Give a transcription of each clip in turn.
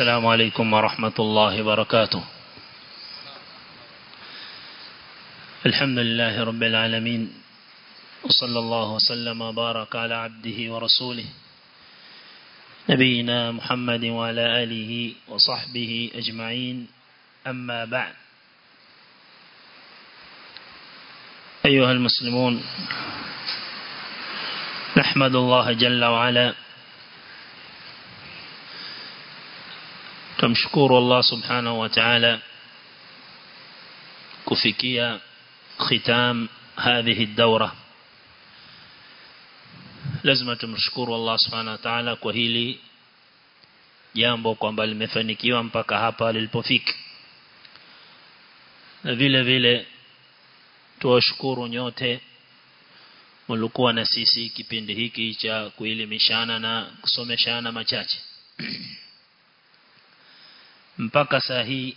السلام عليكم ورحمة الله وبركاته. الحمد لله رب العالمين وصلى الله وسلم وبارك على عبده ورسوله نبينا محمد وعلى آله وصحبه أجمعين. أما بعد أيها المسلمون نحمد الله جل وعلا تمشكور الله سبحانه وتعالى كفكية ختام هذه الدورة lazima tumshukuru Allah subhanahu wa ta'ala kwa hili jambo kwamba limefanikiwa mpaka hapa lilipofika na vile vile tuwashukuru nyote mlikuwa na sisi kipindi hiki cha kuelimishana na kusomeshana machache mpaka saa hii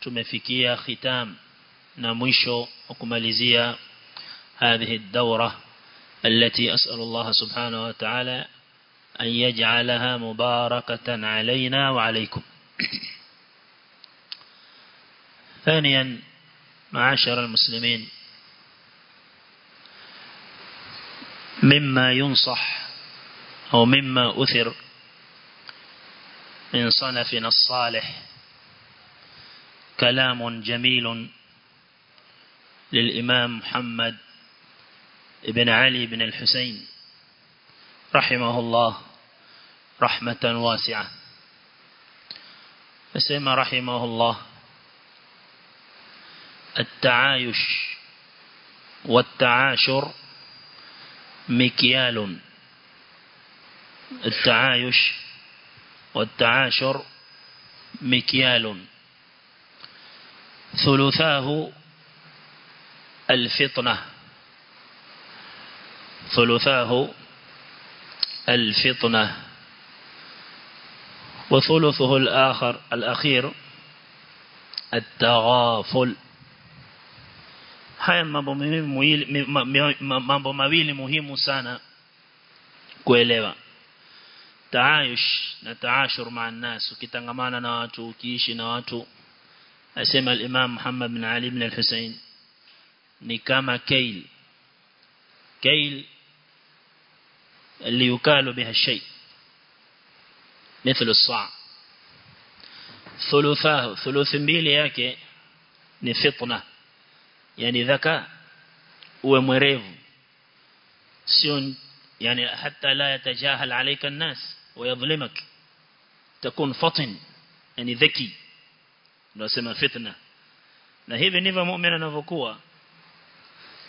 tumefikia khitam na mwisho kumalizia هذه الدورة التي أسأل الله سبحانه وتعالى أن يجعلها مباركة علينا وعليكم ثانيا معاشر المسلمين مما ينصح أو مما أثر من صنفنا الصالح. كلام جميل للإمام محمد ابن علي بن الحسين رحمه الله رحمة واسعة. فسمى رحمه الله التعايش والتعاشر مكيال. التعايش والتعاشر مكيال. ثلثاه الفطنة. ثلثاه الفطنة. وثلثه الآخر الأخير التغافل. haya mambo mambo mawili muhimu sana kuelewa. تعايش نتعاشر مع الناس وكتنغمانا نواتو وكيشي نواتو أسمى الإمام محمد بن علي بن الحسين. نكاما كيل. كيل اللي يكال بها الشيء. مثل الصاع. ثلثاه ثلث ميل ياكي نفطنة يعني ذكاء ومريف سيون يعني حتى لا يتجاهل عليك الناس. ويظلمك. تكون فطن يعني ذكي. sema fitna na hivi ndivyo muumini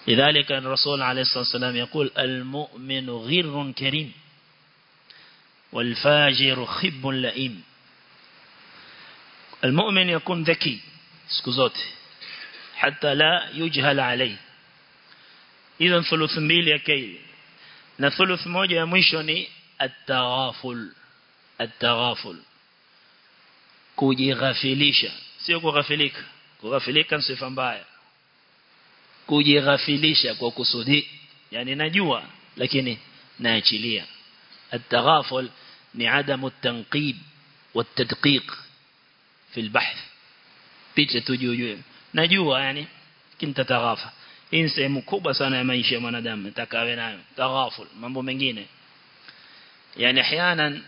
لذلك الرسول عليه الصلاة والسلام يقول المؤمن غر كريم والفاجر خب لئيم. المؤمن يكون ذكي سكوزوت حتى لا يجهل عليه. إذا ثلث ya kaili na thuluth moja at-taghaful at-taghaful kujighafilisha sio kughafilika. Kughafilika ni sifa mbaya. Kujighafilisha kwa kusudi yani najua lakini naachilia. At-taghaful ni adamu at-tanqib wat-tadqiq fi al-bahth picha tujue najua yani kinta taghafa hii sehemu kubwa sana ya maisha ya mwanadamu takawe nayo. Taghaful mengine yani أحيانا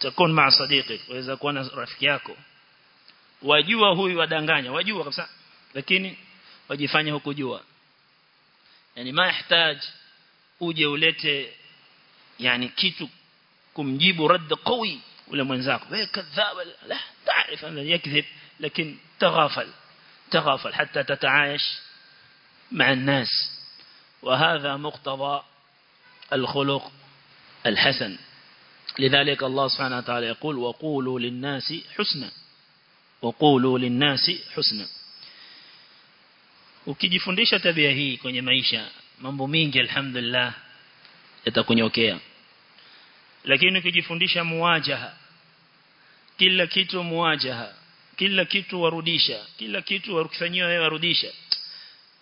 takun ma sadiqi waweza kuwa na rafiki yako wajua huyu wadanganya wajua kabisa lakini wajifanya hukujua yani ma yahitaji uje ulete yani kitu kumjibu radd qawi ule mwenzako wewe kadhab la taarif anna yakذب lakini taghafal taghafal hatta tataayash مع الناس وهذا مقتضى الخلق الحسن لذلك الله سبحانه وتعالى يقول وقولوا للناس حسنا وقولوا للناس حسنا ukijifundisha tabia hii kwenye maisha mambo mingi alhamdulillah yatakunyokea lakini ukijifundisha muwajaha kila kitu muwajaha kila kitu warudisha kila kitu wakifanyia wewe warudisha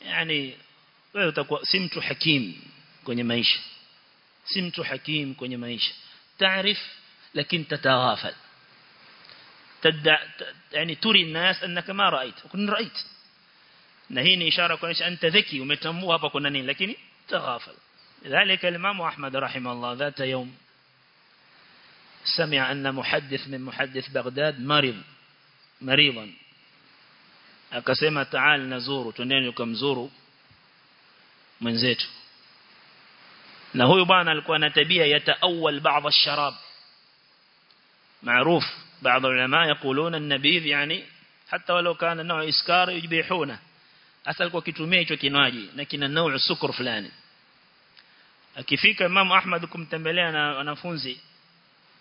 yani wewe utakuwa si mtu hakim kwenye maisha si mtu hakim kwenye maisha تعرف لكن تتغافل. تدع يعني تري الناس أنك ما رأيت وكن رأيت. نهيني إشارة كونش أنت ذكي ومتموها بكونني لكن تغافل. ذلك الإمام أحمد رحمه الله ذات يوم سمع أن محدث من محدث بغداد مرض مريضا. أكسيما تعال نزور تنينكم من زيتو na huyu bwana alikuwa na tabia yataawal baadhi الشراب معروف بعض العلماء يقولون النبيذ يعني حتى ولو كان نوع إسكار يجبيحونه hasa alikuwa kitumia hicho kinywaji na kina nau sukar fulani akifika Imam Ahmad kumtembelea na wanafunzi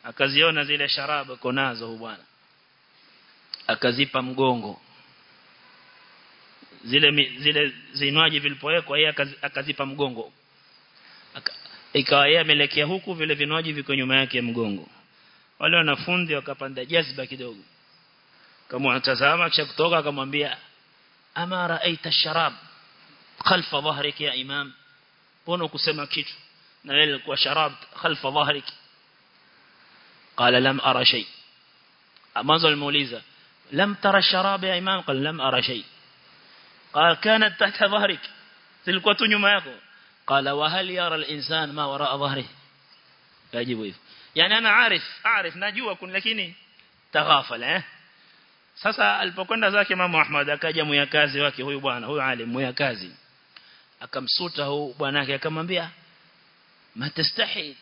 akaziona zile sharaba konazo huyu bwana akazipa mgongo zile zile zinywaji vilipowekwa yeye akazipa mgongo ikawa yeye amelekea huku vile vinywaji viko nyuma yake mgongo. Wale wanafunzi wakapanda jazba kidogo. Kama wanatazama kisha kutoka akamwambia ama raaita sharab khalfa dhahrik ya imam? Mbona kusema kitu? Na wewe ilikuwa sharab khalfa dhahrik qala lam ara shay. Mwanzo alimuuliza lam tara sharab ya imam? Qala lam ara shay. Qala kanat tahta dhahrik zilikuwa tu nyuma yako qala wa hal yara al-insan ma wara dhahrihi yajibu hivyo yani ana arif arif najua kun lakini taghafal eh sasa alipokwenda zake mama Ahmad akaja muyakazi wake huyu bwana huyu alim muyakazi akamsuta huyu bwanake akamwambia ma tastahi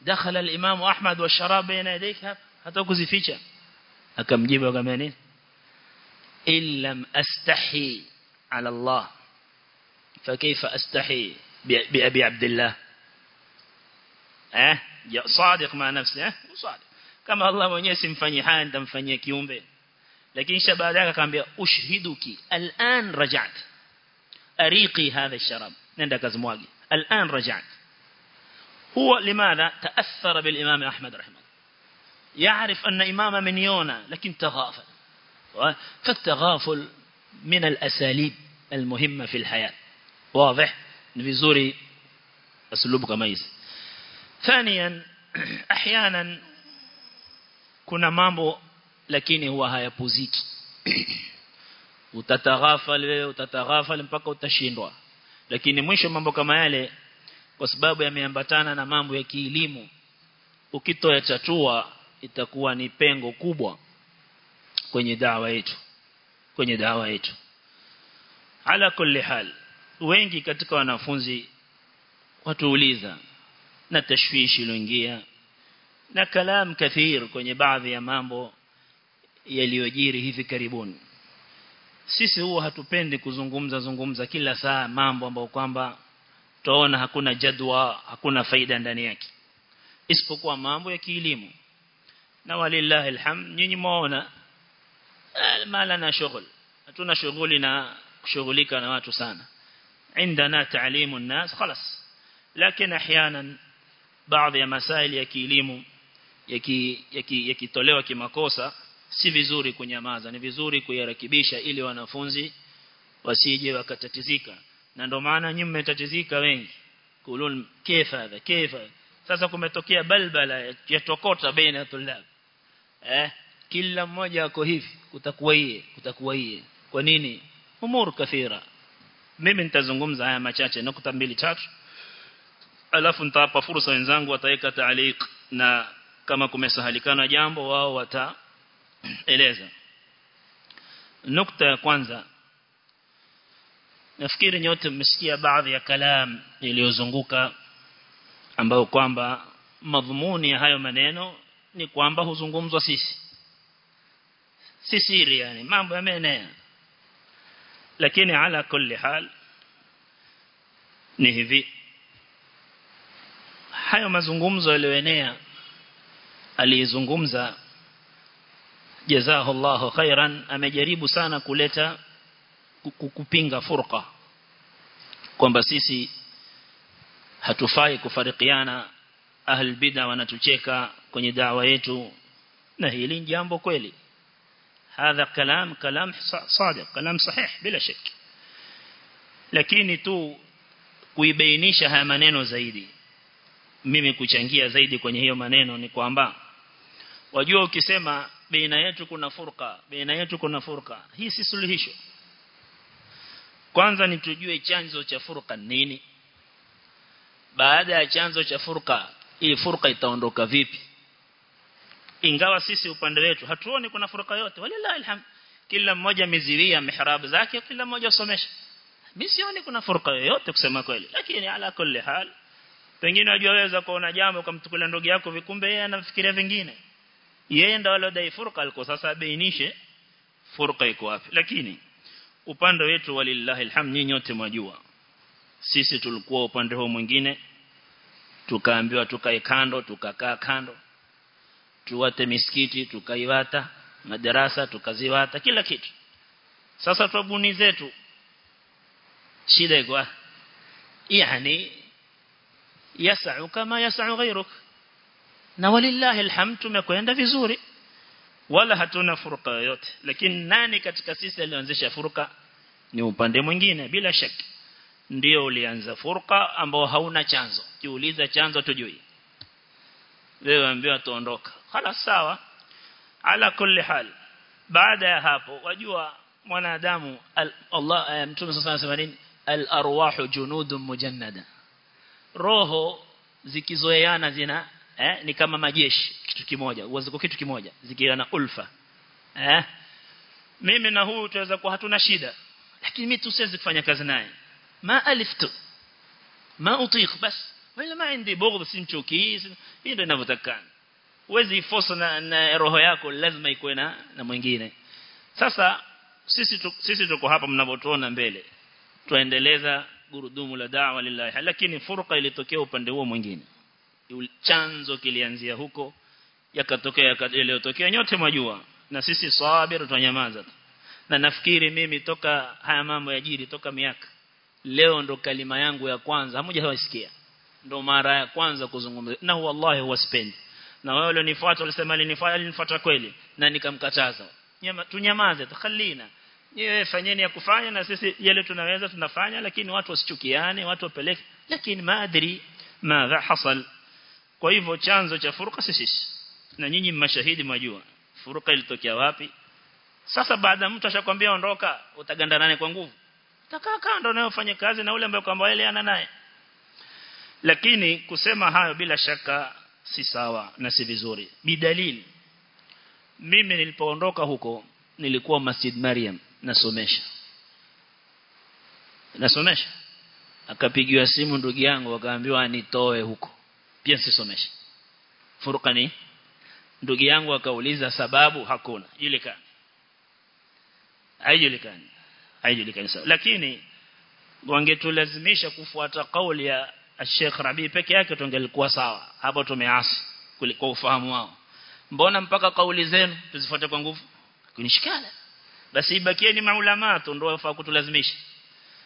dakhala al-imam Ahmad wa sharab baina yadayk hata kuzificha akamjibu akamwambia nini illam astahi ala Allah فكيف أستحي بأبي عبد الله؟ أه؟ صادق مع نفسه صادق. كما الله ونسم فنيحان دم فنيك يوم بي. لكن ذاك كان بي أشهدك. الآن رجعت. أريقي هذا الشراب. نندك زمواجي الآن رجعت. هو لماذا تأثر بالإمام أحمد رحمه الله؟ يعرف أن إمام من يونا لكن تغافل. فالتغافل من الأساليب المهمة في الحياة. واضح vizuri اسلوب kama hizi ثانيا احيانا kuna mambo lakini huwa hayapuziki utataghafal wewe utataghafal mpaka utashindwa lakini mwisho mambo kama yale kwa sababu yameambatana na mambo ya kielimu ukitoa chatua itakuwa ni pengo kubwa kwenye dawa yetu kwenye dawa yetu ala kulli hal wengi katika wanafunzi watuuliza na tashwishi iliyoingia na kalam kathir kwenye baadhi ya mambo yaliyojiri hivi karibuni. Sisi huwa hatupendi kuzungumza zungumza kila saa mambo ambayo kwamba tuona hakuna jadwa hakuna faida ndani yake. Isipokuwa mambo ya kielimu. Na walillahi alhamd nyinyi mwaona mala na shughul hatuna shughuli na kushughulika na watu sana عندنا تعليم الناس خلاص لكن احيانا بعض ya masaili ya kielimu yakitolewa kimakosa si vizuri kunyamaza ni vizuri kuyarekebisha ili wanafunzi wasije wakatatizika na ndio maana nyinyi mmetatizika wengi kulun kaifa hadha kaifa sasa kumetokea balbala yatokota baina tulab eh kila mmoja ako hivi kutakuwa yeye kutakuwa yeye kwa nini umur kathira mimi nitazungumza haya machache nukta mbili tatu. Alafu nitawapa fursa wenzangu wataweka taaliq na kama kumesahalikana jambo wao wataeleza. Nukta ya kwanza. Nafikiri nyote mmesikia baadhi ya kalam iliyozunguka ambayo kwamba madhumuni ya hayo maneno ni kwamba huzungumzwa sisi. Si siri yani mambo yameenea lakini ala kulli hal ni hivi. Hayo mazungumzo yaliyoenea aliyezungumza jazahullahu khairan amejaribu sana kuleta kupinga furqa. Kwamba sisi hatufai kufarikiana ahl bid'a wanatucheka kwenye dawa yetu na hili jambo kweli هذا كلام كلام صادق كلام صحيح بلا شك lakini tu kuibainisha haya maneno zaidi mimi kuchangia zaidi kwenye hiyo maneno ni kwamba wajua ukisema baina yetu kuna furqa baina yetu kuna furqa hii si suluhisho kwanza ni tujue chanzo cha furqa nini baada ya chanzo cha furqa hii furqa itaondoka vipi Ingawa sisi upande wetu hatuoni kuna furqa yote. Walillahi alhamd kila mmoja miziria mihrab zake kila mmoja somesha mimi sioni kuna furqa yoyote kusema kweli. Lakini ala kulli hal pengine wajaweza kuona jambo kumtukulia ndugu yako vikumbe yeye anafikiria vingine. Yeye ndo alodai furqa aliko sasa bainishe furqa iko wapi. Lakini upande wetu walillahi alhamd nyinyi wote mwajua. Sisi tulikuwa upande huo mwingine tukaambiwa tukae kando tukakaa kando tuwate misikiti tukaiwata madarasa tukaziwata kila kitu. Sasa twabuni zetu. Shida iko yani yasau kama yasau ghairuk na walillahi alhamd tumekwenda vizuri. Wala hatuna furqa yoyote. Lakini nani katika sisi alianzisha furqa? Ni upande mwingine bila shaki ndio ulianza furqa ambao hauna chanzo. Kiuliza chanzo tujui. Wewe ambiwa tuondoka hala sawa ala kulli hal. Baada ya hapo wajua mwanadamu Allah mtume sasa anasema nini? Al arwahu junudun mujannada. Roho zikizoeana zina eh, ni kama majeshi kitu kimoja uwezo kitu kimoja zikiana ulfa eh. Mimi na huyu tuweza kuwa hatuna shida lakini mimi tusiwezi kufanya kazi naye. Ma aliftu ma utikh bas. Wala ma indi bughd simchuki hii ndio inavyotakana uwezi force na, na roho yako lazima ikuwe na na mwingine. Sasa sisi tu, sisi tuko hapa mnavyotuona mbele. Tuendeleza gurudumu la da'wa lillahi. Lakini furqa ilitokea upande huo mwingine. Chanzo kilianzia huko yakatokea yaliyotokea. Nyote mwajua. Na sisi sabir tunyamaza na nafikiri mimi toka haya mambo yajiri toka miaka leo ndo kalima yangu ya kwanza. Hamuja hawasikia ndo mara ya kwanza kuzungumza. Na wallahi huwaspendi na wao walionifuata walisema alinifuata kweli na nikamkataza. Nyama tunyamaze tukhalina nyewe fanyeni ya kufanya na sisi yale tunaweza tunafanya lakini watu wasichukiane watu wapeleke. Lakini maadri madha hasal. Kwa hivyo chanzo cha furqa sisi. Na nyinyi mashahidi mwajua furqa ilitokea wapi? Sasa baada mtu ashakwambia ondoka utaganda nane kwa nguvu? Utakaa kando na ufanye kazi na ule ambaye kwamba yeye ana naye. Lakini kusema hayo bila shaka si sawa na si vizuri. Bidalil mimi nilipoondoka huko nilikuwa Masjid Maryam nasomesha. Nasomesha. Akapigiwa simu ndugu yangu akaambiwa anitoe huko. Pia sisomesha furqani ndugu yangu akauliza sababu hakuna. Julikani haijulikani. Haijulikani lakini wangetulazimisha kufuata kauli ya Sheikh Rabi peke yake tungelikuwa sawa. Hapo tumeasi kuliko ufahamu wao. Mbona mpaka kauli zenu tuzifuate kwa nguvu? Kunishikana. Basi ibakieni maulama tu ndio wafaa kutulazimisha.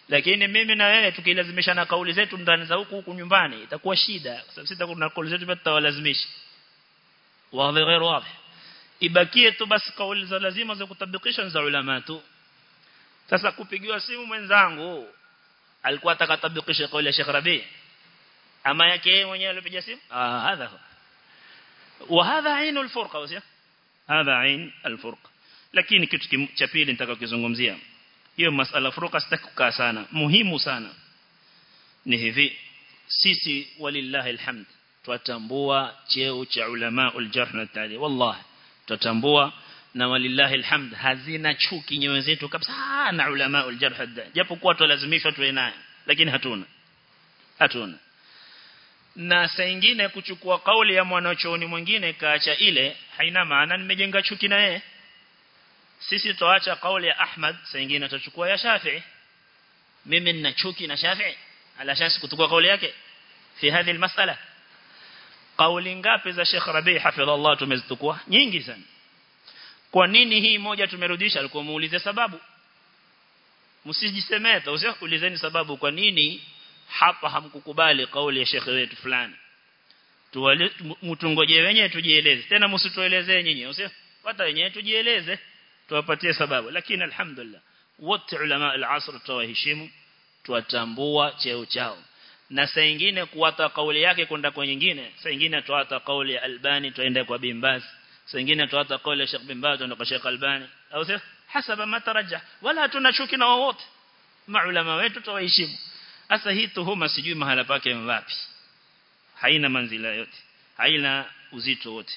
Lakini mimi na wewe tukilazimisha na kauli zetu ndani za huku huku nyumbani itakuwa shida kwa sababu sita kuna kauli zetu pia tutawalazimisha. Wazi ghair wazi. Ibakie tu basi kauli za lazima za kutabikisha za ulama tu. Sasa kupigiwa simu mwenzangu alikuwa atakatabikisha kauli ya Sheikh Rabi? ama yake yeye mwenyewe alipiga simu? Ah hadha wa hadha ainu alfurqa wasio hadha ain alfurqa. Lakini kitu cha pili nitakachozungumzia hiyo masala furqa sitaki sana. Muhimu sana ni hivi sisi walillahi alhamd twatambua cheo cha ulama uljarh na tali wallahi twatambua na walillahi alhamd hazina chuki nyewe zetu kabisa na ulama uljarh japo kwa tulazimishwa tuwe naye lakini hatuna. Hatuna na saa nyingine kuchukua kauli ya mwanachuoni mwingine kaacha ile haina maana nimejenga chuki na yeye. Sisi tuacha kauli ya Ahmad saa nyingine tutachukua ya Shafi'i. Mimi nina chuki na Shafi'i ala shasi kutukua kauli yake fi hadhi almas'ala. Kauli ngapi za Sheikh Rabi hafidhallah tumezitukua? Nyingi sana. Kwa nini hii moja tumerudisha? Alikuwa muulize sababu. Msijisemee tu ulizeni sababu kwa nini hapa hamkukubali kauli ya shekhe wetu fulani. Mtungoje wenyewe tujieleze. Tena msituelezee nyinyi usio hata wenyewe tujieleze tuwapatie sababu. Lakini alhamdulillah wote ulama al-asr tuwaheshimu tuwatambua cheo chao. Na saa nyingine kuwata kauli yake kwenda kwa nyingine saa nyingine tuwata kauli ya Albani tuende kwa Bimbaz saingine tuwata kauli Sheikh bin tuende na Sheikh Albani au sio? Hasaba matarajja wala tunashuki na wote maulama wetu tuwaheshimu sasa hii tuhuma sijui mahala pake wapi. Haina manzila yote. Haina uzito wote.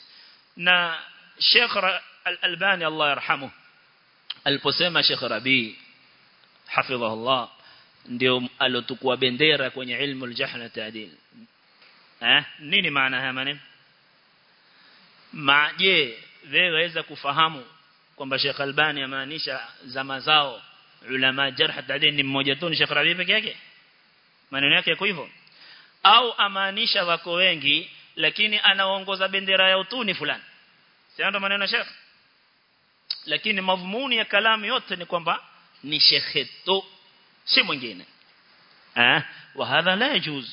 Na Sheikh Al-Albani Allah yarhamu aliposema Sheikh Rabi hafidhahullah ndio alotukua bendera kwenye ilmu al-jahl ta'dil. Eh? Nini maana haya maneno? Ma je wewe waweza kufahamu kwamba Sheikh Albani amaanisha zama zao ulama jarh ta'dil ni mmoja tu ni Sheikh Rabi peke yake maneno yake yako hivyo. Au amaanisha wako wengi lakini anaongoza bendera ya utuni fulani. Sio ndo maneno shekhi lakini madhumuni ya kalamu yote ni kwamba ni shekhe tu si mwingine. Eh? Wa hadha la yajuz.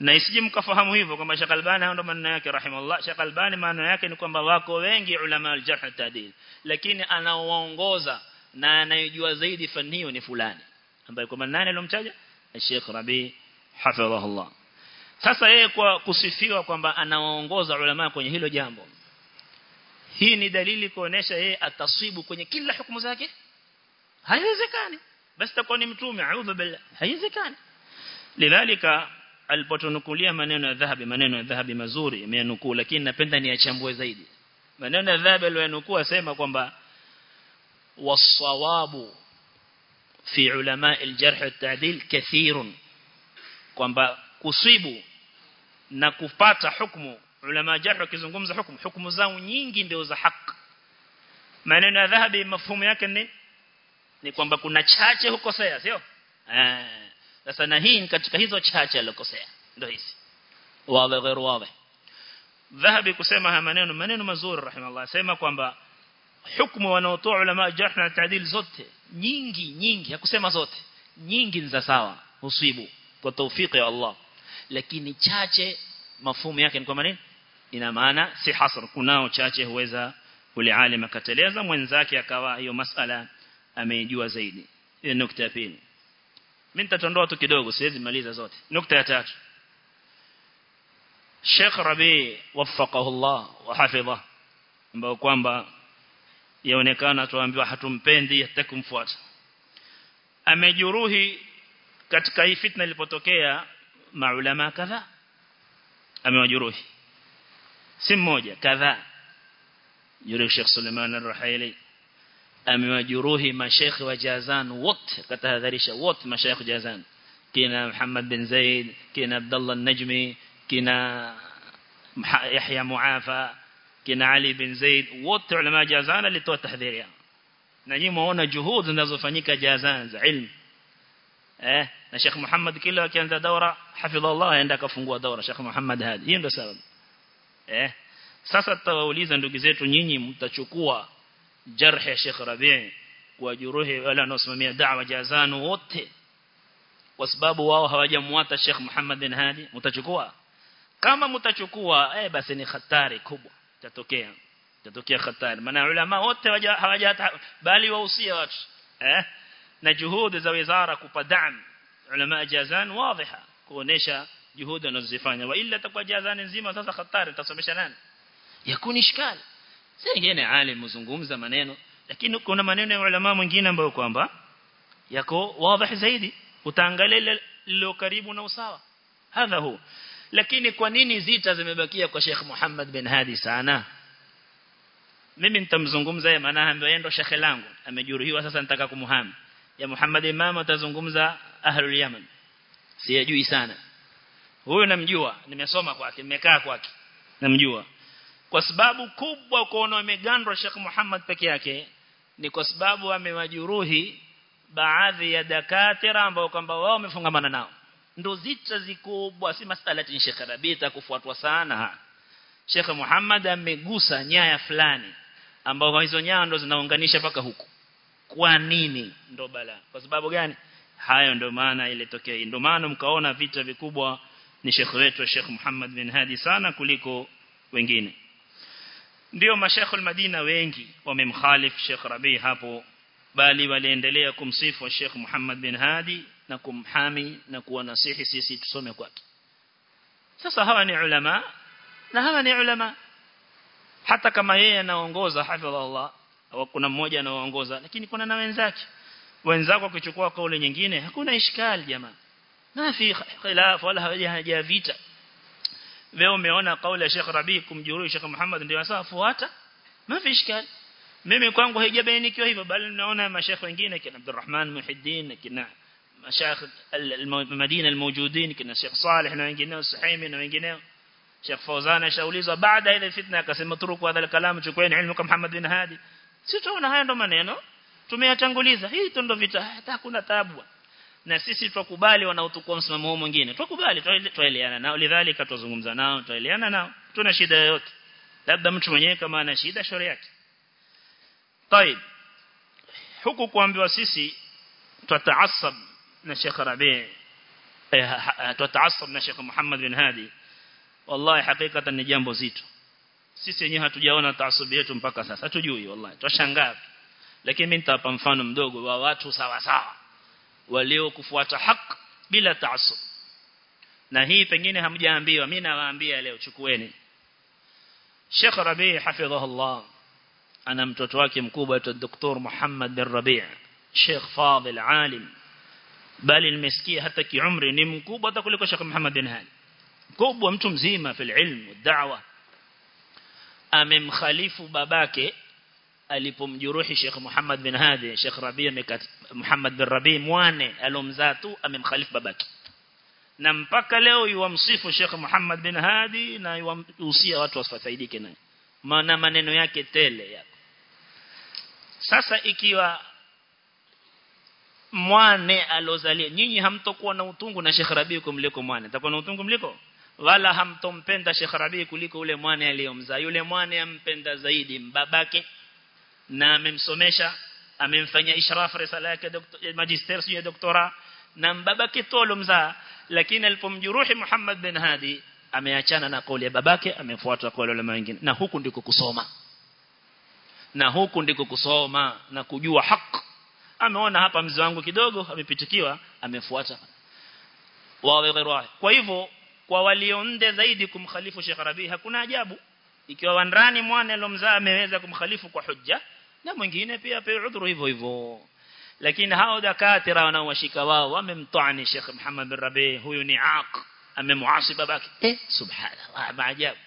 Na isije mkafahamu hivyo kwamba Sheikh Albani ndo maneno yake rahimahullah. Sheikh Albani maana yake ni kwamba wako wengi ulama al-jarh ta'dil lakini anaoongoza na anayejua zaidi fani hiyo ni fulani. Ambaye kwa nani alomtaja Sheikh Rabi hafidhahullah. Sasa yeye kwa kusifiwa kwamba anawaongoza ulama kwenye hilo jambo hii ni dalili kuonesha yeye atasibu kwenye kila hukumu zake? Haiwezekani. Basi takuwa ni mtume a'udhu billah. Haiwezekani. Lidhalika alipotunukulia maneno ya dhahabi maneno ya dhahabi mazuri imenukuu lakini napenda niachambue zaidi. Maneno ya dhahabi aliyonukuu asema kwamba wasawabu fi ulama aljarh at-ta'dil kathirun kwamba kusibu na kupata hukumu ulama jarh wakizungumza hukumu hukumu zao nyingi ndio za haki maneno ya dhahabi mafhumu yake ni ni kwamba kuna chache hukosea sio eh sasa na hii katika hizo chache alikosea ndio hizi wazi غير wazi dhahabi kusema haya maneno maneno mazuri rahimallah sema kwamba hukumu wanaotoa ulama jarh na taadil zote nyingi nyingi hakusema zote. Nyingi ni za sawa usibu kwa taufiki ya Allah. Lakini chache mafumu yake ni kwamba nini? Ina maana si hasr kunao chache huweza ule alim akateleza mwenzake akawa hiyo masala ameijua zaidi. Hiyo nukta ya pili. Mimi nitatondoa tu kidogo siwezi maliza zote. Nukta ya tatu. Sheikh Rabi wafaqahu Allah wa hafidha ambao kwamba yaonekana tuambiwa hatumpendi hatakumfuata amejuruhi katika hii fitna ilipotokea maulama kadhaa amewajuruhi si mmoja kadhaa. Yule Sheikh Suleiman Ar-Rahili amewajuruhi mashaikh wa Jazan wote katahadharisha wote mashaikh Jazan. Kina Muhammad bin Zaid kina Abdullah An-Najmi kina Yahya Muafa kina Ali bin Zaid wote ulama Jazan alitoa tahdhiri yao na nyinyi muona juhudi zinazofanyika Jazan za ilmu eh na Sheikh Muhammad kila akianza daura hafidhallah aenda akafungua daura Sheikh Muhammad hadi hiyo ndio sababu eh sasa tutawauliza ndugu zetu nyinyi mtachukua jarh ya Sheikh Rabi' kuwajuruhi wale wanaosimamia da'wa jazanu wote kwa sababu wao hawajamwata Sheikh Muhammad bin Hadi mtachukua kama mtachukua eh basi ni hatari kubwa itatokea tatokea hatari maana ulama wote hawaja bali wahusia watu. Eh? Na juhudi za wizara kupa dam. Ulama jazan waziha kuonesha juhudi wanazofanya wa illa takwa jazani nzima. Sasa hatari tasomesha nani? Yakuni ishkali singine alim mzungumza maneno. Lakini kuna maneno ya ulama mwingine ambayo kwamba yako wazi zaidi. Utaangalia lilo karibu na usawa. Hadha hu lakini kwa nini zita zimebakia kwa Sheikh Muhammad bin Hadi sana? Mimi nitamzungumza yeye maana ambaye ndo shekhe langu. Amejuruhiwa sasa nitaka kumhami ya Muhammad Imam atazungumza ahlul Yaman. Siyajui sana. Huyo namjua nimesoma kwake nimekaa kwake namjua. Kwa sababu kubwa kuona amegandwa Sheikh Muhammad peke yake ni kwa sababu amewajuruhi baadhi ya dakatira ambao kwamba wao wamefungamana nao ndo zita zikubwa. Si masala ya Sheikh Rabita kufuatwa sana. Sheikh Muhammad amegusa nyaya fulani ambao hizo nyaya ndo zinaunganisha paka huku. Kwa nini? Ndo bala. Kwa sababu gani? Hayo ndo maana ile tokea ndo maana mkaona vita vikubwa ni Sheikh wetu Sheikh Muhammad bin Hadi sana kuliko wengine. Ndio mashekhu al-Madina wengi wamemkhalif Sheikh Rabi hapo bali waliendelea kumsifu Sheikh Muhammad bin Hadi na kumhami na kuwanasihi sisi tusome kwake. Sasa hawa ni ulama na hawa ni ulama. Hata kama yeye anaongoza hafidhallah au kuna mmoja anaoongoza lakini kuna na wenzake. Wenzako kuchukua kauli nyingine hakuna ishkali jamaa. Na fi khilaf wala haja vita. Leo umeona kauli ya Sheikh Rabi kumjeruhi Sheikh Muhammad ndio sawa fuata. Ma fi ishkali. Mimi kwangu haijabainikiwa hivyo bali naona mashekhe wengine kina Abdurrahman Muhiddin kina mashayikh al-Madina al-mawjudin kina Sheikh Saleh na wengineo Suhaimi na wengineo Sheikh Fawzan ashaulizwa baada ile fitna akasema turuku hadha al-kalam chukueni ilmu kama Muhammad bin Hadi si tuona haya ndo maneno tumeyatanguliza hii ndo vita hata hakuna taabu na sisi tukubali wanaotukua msimamo huo mwingine tukubali tueleana nao lidhalika tuzungumza nao tueleana nao tuna shida yoyote labda mtu mwenyewe kama ana shida shauri yake طيب huku kuambiwa sisi tutaasab na Sheikh Rabi. Tutaasab na Sheikh Muhammad bin Hadi. Wallahi hakikatan ni jambo zito. Sisi wenyewe hatujaona taasubi yetu mpaka sasa. Hatujui wallahi. Twashangaa. Lakini mimi nitawapa mfano mdogo wa watu sawa sawa walio kufuata haki bila taasub. Na hii pengine hamjaambiwa. Mimi nawaambia leo chukueni. Sheikh Rabi hafidhahullah ana mtoto wake mkubwa aitwa Dr. Muhammad bin Rabi' Sheikh Fadil alim بل المسكي حتى كي عمري نمكوب وتقول لك شيخ محمد بن هاني كوب ومتم زيما في العلم والدعوة. أمم خليف باباك ألي بم يروح شيخ محمد بن هادي شيخ ربيع مكات محمد بن ربيع مواني ألوم زاتو أمم خليف باباك. نمبك يوم يوامصف شيخ محمد بن هادي نا يوصي واتو وصفة سيدي كنا ما نمانينو ياكي تيلي ياكو ساسا إكيوا mwane alozalia nyinyi hamtokuwa na utungu na Sheikh Rabi kumliko mwane. Takuwa na utungu mliko? Wala hamtompenda Sheikh Rabi kuliko ule mwane aliyomzaa. Yule mwane ampenda zaidi mbabake na amemsomesha amemfanyia ishraf risala yake magister sio doktora na mbabake tolo mzaa lakini alipomjuruhi Muhammad bin Hadi ameachana na kauli ya babake amefuata kauli ya wengine. Na huku ndiko kusoma. Na huku ndiko kusoma na kujua haki ameona hapa mzee wangu kidogo amepitikiwa amefuata. Wawe kwa hivyo kwa walionde zaidi kumkhalifu Sheikh Rabi hakuna ajabu. Ikiwa wandrani mwana alomzaa ameweza kumkhalifu kwa hujja na mwingine pia apewe udhuru hivyo hivyo. Lakini hao dakatira wanaowashika wao wamemtoani Sheikh Muhammad bin Rabi huyu ni aq amemuasi babake. Eh subhanallah maajabu.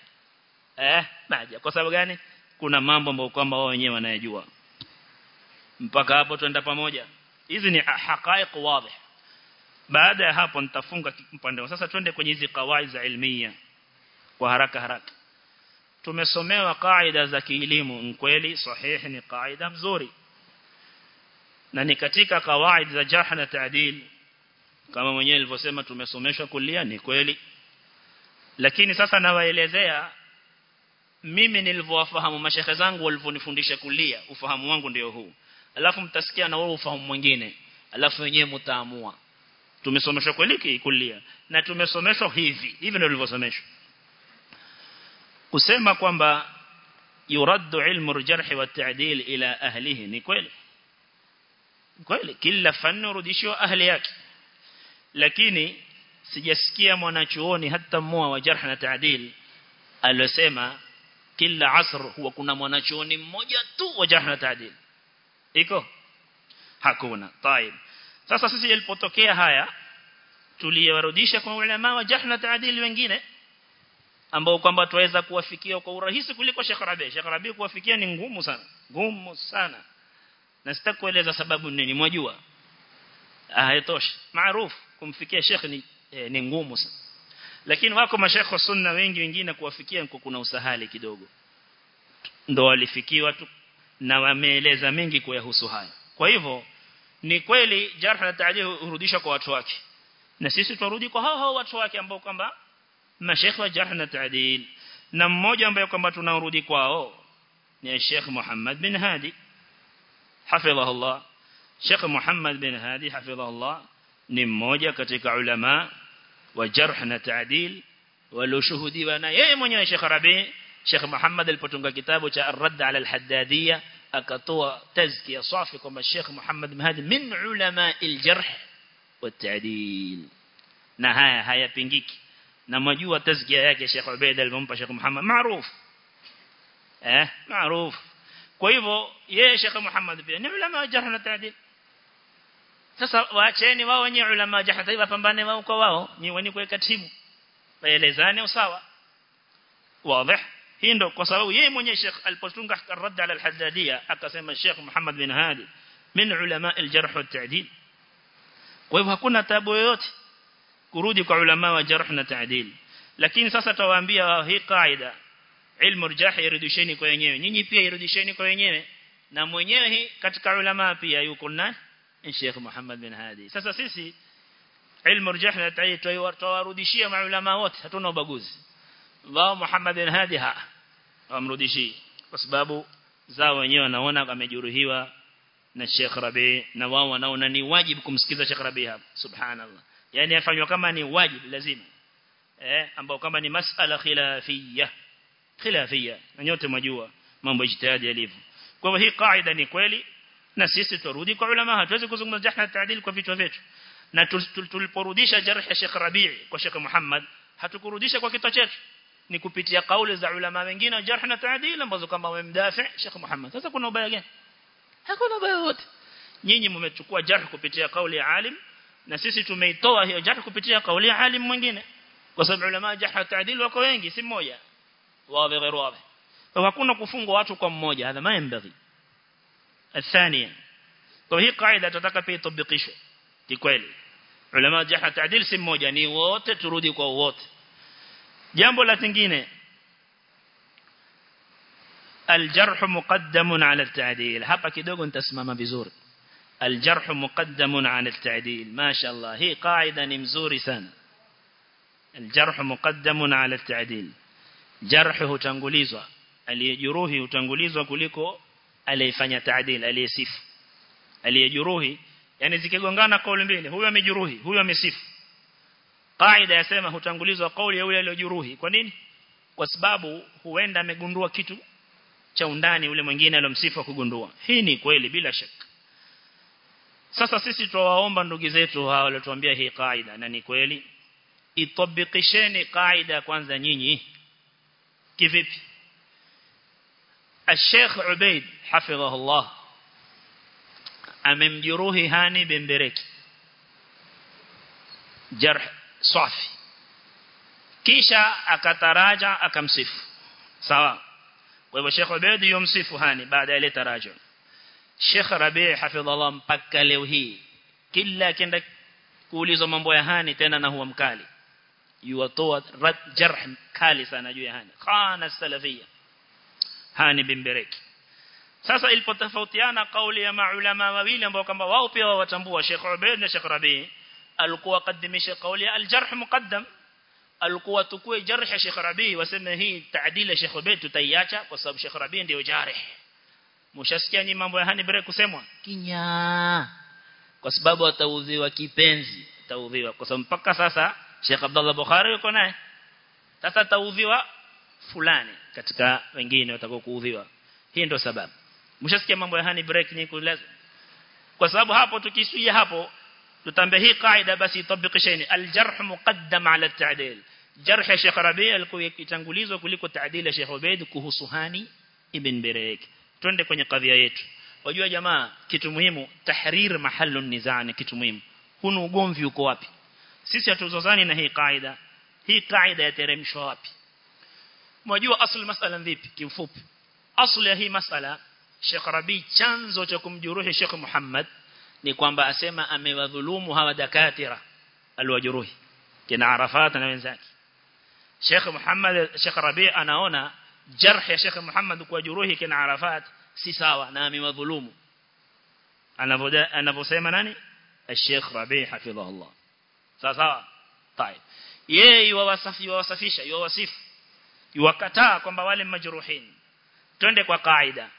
Eh maajabu. Kwa sababu gani? Kuna mambo ambayo kwamba wao wenyewe wanayajua mpaka hapo twenda pamoja. Hizi ni haqaiq wazi baada ya hapo nitafunga upande sasa twende kwenye hizi kawaida za ilmia kwa haraka haraka. Tumesomewa kaida za kielimu kweli sahihi ni kaida mzuri na ni katika kawaid za jahna taadil kama mwenyewe alivyosema tumesomeshwa kulia ni kweli. Lakini sasa nawaelezea mimi nilivyowafahamu mashehe zangu walivyonifundisha kulia ufahamu wangu ndio huu alafu mtasikia na wewe ufahamu mwingine. Alafu wenyewe mtaamua. Tumesomeshwa kweli kulia? Na tumesomeshwa hivi. Hivi ndio tulivyosomeshwa kusema kwamba yuraddu ilmu al-jarh wa at-ta'dil ila ahlihi ni kweli? Kweli. Kila fani urudishiwa ahli yake. Lakini sijasikia mwanachuoni hata mmoja wa jarh na ta'dil aliyosema kila asr huwa kuna mwanachuoni mmoja tu wa jarh na ta'dil iko hakuna طيب sasa sisi ilipotokea haya tuliwarudisha kwa ulama wa jarh na ta'dil wengine ambao kwamba tuweza kuwafikia kwa urahisi kuliko Sheikh Rabi Sheikh Rabi kuwafikia ni ngumu sana ngumu sana na sitakueleza sababu nini mwajua ah haitoshi maarufu kumfikia Sheikh ni eh, ni ngumu sana lakini wako mashekho sunna wengi wengine kuwafikia kuna usahali kidogo ndo walifikiwa tu na wameeleza mengi kuyahusu haya. Kwa hivyo ni kweli jarh na ta'dil hurudisha kwa watu wake. Na sisi turudi kwa hao hao watu wake ambao kwamba mashaikh wa jarh na ta'dil na mmoja ambaye kwamba tunarudi kwao ni Sheikh Muhammad bin Hadi. Hafidhahullah. Sheikh Muhammad bin Hadi hafidhahullah ni mmoja katika ulama wa jarh na ta'dil walioshuhudiwa na yeye mwenyewe Sheikh Rabi Sheikh Muhammad alipotunga kitabu cha Ar-Radd ala al-Haddadiyya akatoa tazkia safi kwamba Sheikh Muhammad Hadi min ulama al-jarh wa ta'dil na haya hayapingiki na mwajua tazkia yake Sheikh Ubaid alimpa Sheikh Muhammad maarufu eh maarufu kwa hivyo yeye Sheikh Muhammad pia ni ulama wa jarh na ta'dil sasa waacheni wao wenyewe ulama wa jarh wapambane wao kwa wao ni wenye kuweka timu waelezane usawa wazi hii ndo kwa sababu yeye mwenyewe Sheikh alipotunga radd ala al-Haddadiyya akasema Sheikh Muhammad bin Hadi min ulama al-jarh wa ta'dil kwa hivyo hakuna tabu yoyote kurudi kwa ulama wa jarh na ta'dil. Lakini sasa tawaambia hii kaida ilmu rjah irudisheni kwa wenyewe. Nyinyi pia irudisheni kwa wenyewe. Na mwenyewe katika ulama pia yuko na Sheikh Muhammad bin Hadi. Sasa sisi ilmu rjah na ta'dil tawarudishia maulama wote hatuna ubaguzi. Wao Muhammad bin Hadi ha wamrudishi kwa sababu zao wenyewe wanaona amejeruhiwa na Sheikh Rabi na wao wanaona ni wajibu kumsikiza Sheikh Rabi hapa subhanallah. Yani afanywa kama ni wajibu lazima. Eh ambao kama ni masala khilafiyya. Khilafiyya. Na nyote mjua mambo ijtihadi yalivyo. Kwa hivyo hii kaida ni kweli na sisi turudi kwa ulama hatuwezi kuzungumza jahna taadil kwa vichwa vyetu. Na tuliporudisha jarh ya Sheikh Rabi kwa Sheikh Muhammad hatukurudisha kwa kitu chetu ni kupitia kauli za ulama wengine jarh na taadil ambazo kama wamemdafi Sheikh Muhammad sasa kuna ubaya gani hakuna ubaya wote nyinyi mmechukua jarh kupitia kauli ya alim na sisi tumeitoa hiyo jarh kupitia kauli ya alim mwingine kwa sababu ulama jarh taadil wako wengi si mmoja wazi غير واضح hakuna kufungwa watu kwa mmoja hadha maembaghi الثانيه kwa hii kaida tutataka pia itabikishwe kikweli ulama jarh taadil si mmoja ni wote turudi kwa wote jambo la lingine الجرح مقدم على التعديل hapa kidogo nitasimama vizuri الجرح مقدم على التعديل ما شاء الله هي قاعده ni mzuri sana الجرح مقدم على التعديل جرح hutangulizwa aliyejeruhi hutangulizwa kuliko aliyefanya taadil aliyesifu aliyejeruhi yani zikigongana kauli mbili huyo amejeruhi huyo amesifu kaida yasema hutangulizwa kauli ya yule aliyojeruhi kwa nini kwa sababu huenda amegundua kitu cha undani ule mwingine aliyomsifu kugundua hii ni kweli bila shaka sasa sisi tuwaomba ndugu zetu hao waliotuambia hii kaida na ni kweli itabikisheni kaida kwanza nyinyi kivipi الشيخ عبيد حفظه الله amemjeruhi hani bembereki jarh safi kisha akataraja akamsifu sawa kwa hivyo Sheikh Ubaid yomsifu hani baada ya ile taraja Sheikh Rabi hafidhallah mpaka leo hii kila akienda kuulizwa mambo ya hani tena na huwa mkali yuwatoa jarh kali sana juu ya hani khana salafia hani bimbereki sasa ilipotofautiana kauli ya maulama wawili ambao kwamba wao pia watambua Sheikh Ubaid na Sheikh Rabi alikuwa kadimisha kauli ya aljarh muqaddam. Alikuwa tukue jarh ya Sheikh Rabi waseme hii taadila ya Sheikh Rabi tutaiacha kwa sababu Sheikh Rabi ndio jarh. Mshasikia ni mambo ya hani bere kusemwa? Kinya. Kwa sababu ataudhiwa kipenzi ataudhiwa kwa sababu mpaka sasa Sheikh Abdullah Bukhari yuko naye. Sasa ataudhiwa fulani katika wengine watakao kuudhiwa hii ndio sababu. Mshasikia mambo ya hani break ni kwa sababu hapo tukisuia hapo tutambia hii kaida basi itabikisheni. Aljarh muqaddam ala at-ta'dil. Jarh ya Sheikh Rabi alikuwa kitangulizwa kuliko ta'dil ya Sheikh Ubaid kuhusu hani ibn Birek twende kwenye kadhia yetu. Wajua jamaa kitu muhimu tahrir mahallu nizani kitu muhimu. Huna ugomvi uko wapi? Sisi hatuzozani na hii kaida. Hii kaida yateremshwa wapi? Mwajua asli masala vipi? Kiufupi asli ya hii masala Sheikh Rabi chanzo cha kumjuruhi Sheikh Muhammad ni kwamba asema amewadhulumu hawa dakatira aliwajeruhi kina Arafat na wenzake Sheikh Muhammad Sheikh Rabi anaona jarh ya Sheikh Muhammad kwa jeruhi kina Arafat si sawa na amewadhulumu anavyosema nani Sheikh Rabi hafidhahullah sawa sawa طيب yeye yuwasafi yuwasafisha yuwasifu yuwakataa kwamba wale majruhin twende kwa kaida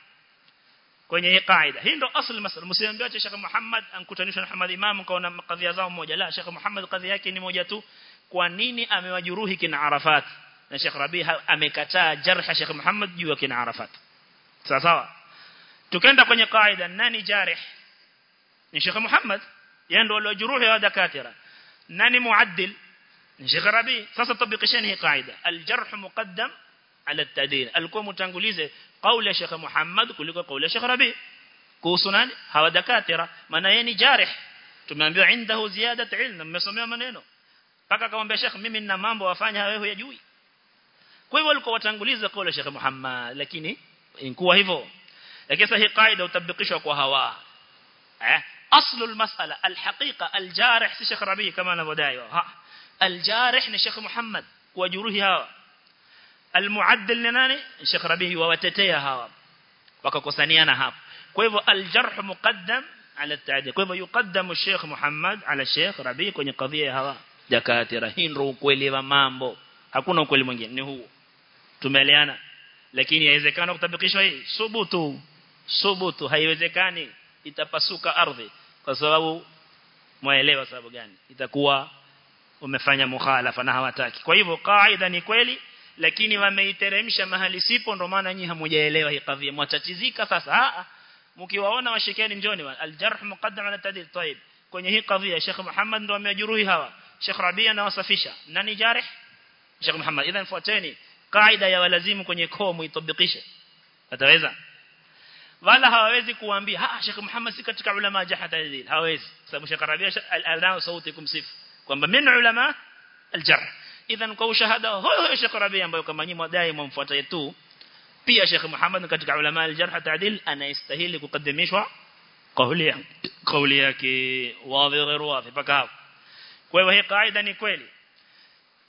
kwenye hii kaida. Hii ndo asli masala. Msiambie acha Sheikh Muhammad ankutanisha na Muhammad Imam kaona kadhia zao moja. La Sheikh Muhammad kadhia yake ni moja tu. Kwa nini amewajuruhi kina Arafat? Na Sheikh Rabi amekataa jarha Sheikh Muhammad juu ya kina Arafat. Sawa sawa. Tukenda kwenye kaida nani jarih ni Sheikh Muhammad. Yeye ndo aliojuruhi wa dakatira. Nani muaddil? Ni Sheikh Rabi. Sasa tabikisheni hii kaida. Aljarh muqaddam ala at-ta'dil alikuwa mtangulize kauli ya Sheikh Muhammad kuliko kauli ya Sheikh Rabi kuhusu nani hawa dakatira maana yeye ni jarih tumeambiwa indahu ziyadat ilm mmesomea maneno paka akamwambia Sheikh mimi nina mambo wafanya wewe huyajui kwa hivyo walikuwa watanguliza kauli ya Sheikh Muhammad lakini inkuwa hivyo lakini sasa hii kaida utabikishwa kwa hawa eh aljarih si Sheikh Rabi kama anavyodai ha aljarih ni Sheikh Muhammad kuwajuruhi hawa almuaddil ni nani? Sheikh Rabihi wawatetea hawa. Wakakosaniana hapo. Kwa hivyo aljarh muqaddam ala at-ta'dil. Kwa hivyo yuqaddamu Sheikh Muhammad ala Sheikh Rabihi kwenye kadhia hawa. Dakatira hii ndio mambo. Hakuna ukweli mwingine. Ni huu. Tumeeleana lakini haiwezekana kutabikishwa hii. Subutu. Subutu. Haiwezekani. Itapasuka ardhi. Kwa sababu mwaelewa sababu gani? Itakuwa umefanya mukhalafa na hawataki. Kwa hivyo kaida ni kweli lakini wameiteremsha mahali sipo ndo maana nyinyi hamujaelewa hii kadhia. Mwatatizika sasa mkiwaona washekeni njoni aljarh muqaddam ala tadil tayib. Kwenye hii kadhia Sheikh Muhammad ndo amejeruhi hawa. Sheikh Rabia na wasafisha nani jarih Sheikh Muhammad. Idhan fuateni kaida ya walazimu kwenye koo muitabikishe. Ataweza? Wala hawawezi kuambia ah Sheikh Muhammad si katika ulama jaha hawezi sababu Sheikh Rabia alana sauti kumsifu. Kwamba min ulama aljarh idhan kwa ushahada huyo huyo Sheikh Rabi ambaye kama nyinyi mwadai mwamfuata yetu pia Sheikh Muhammad katika ulama aljarh tadil anastahili kukadimishwa kauli yake kauli yake wazi ghairu wazi paka kwa hiyo hii kaida ni kweli.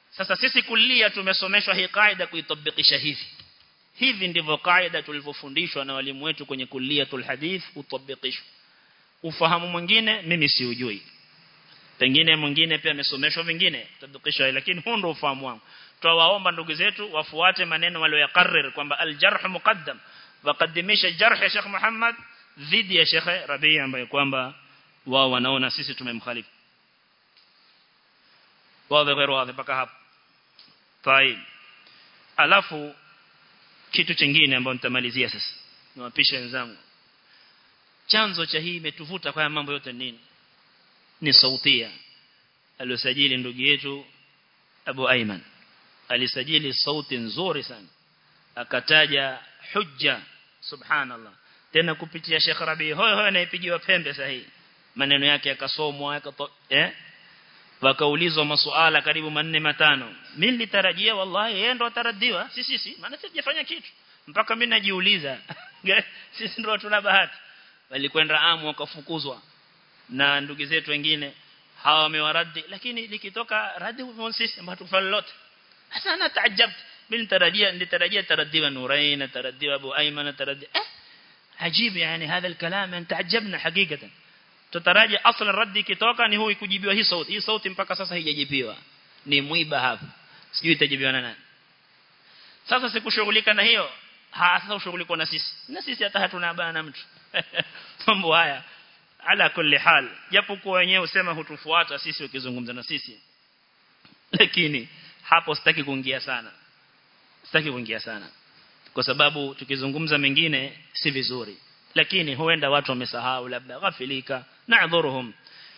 Sasa sisi kulia tumesomeshwa hii kaida kuitabikisha hivi. Hivi ndivyo kaida tulivyofundishwa na walimu wetu kwenye kuliatul hadith utabikishwa ufahamu mwingine mimi siujui pengine mwingine pia amesomeshwa vingine tabikishwa lakini huu ndio ufahamu wangu twawaomba ndugu zetu wafuate maneno walioyakarrir kwamba aljarh muqaddam waqaddimisha jarh ya Sheikh Muhammad dhidi ya Sheikh Rabi ambaye kwamba wao wanaona sisi tumemkhalifu wazi غير wazi paka hapo طيب alafu kitu kingine ambacho nitamalizia sasa niwapishe wenzangu chanzo cha hii imetuvuta kwa mambo yote nini Ni sautia. Aliyosajili ndugu yetu Abu Ayman. Alisajili sauti nzuri sana. Akataja hujja subhanallah. Tena kupitia Sheikh Rabi hoyo hoyo anaipigiwa pembe sahihi maneno yake yakasomwa eh? Wakaulizwa masuala karibu manne matano. Mimi nilitarajia wallahi yeye ndo atarajiwa si si si. Maana sijafanya kitu. Mpaka mimi najiuliza. Sisi ndo tuna bahati. Walikwenda amu wakafukuzwa na ndugu zetu wengine hawa wamewaradi lakini likitoka radi kwa sisi ambao tufanye lote sasa ana taajab mimi nitarajia nilitarajia taradiwa Nurain taradiwa Abu Ayman taradiwa eh عجيب يعني هذا الكلام ان تعجبنا حقيقه tutaraji aslan raddi kitoka ni huyu kujibiwa hii sauti hii sauti mpaka sasa haijajibiwa ni mwiba hapa sijui itajibiwa na nani sasa sikushughulika na hiyo ha sasa ushughulika na sisi na sisi hata hatuna bana mtu mambo haya ala kulli hal. Japo kwa wenyewe usema hutufuata sisi ukizungumza na sisi. Lakini hapo sitaki kuingia sana. Sitaki kuingia sana. Kwa sababu tukizungumza mengine si vizuri. Lakini huenda watu wamesahau labda ghafilika na'dhuruhum.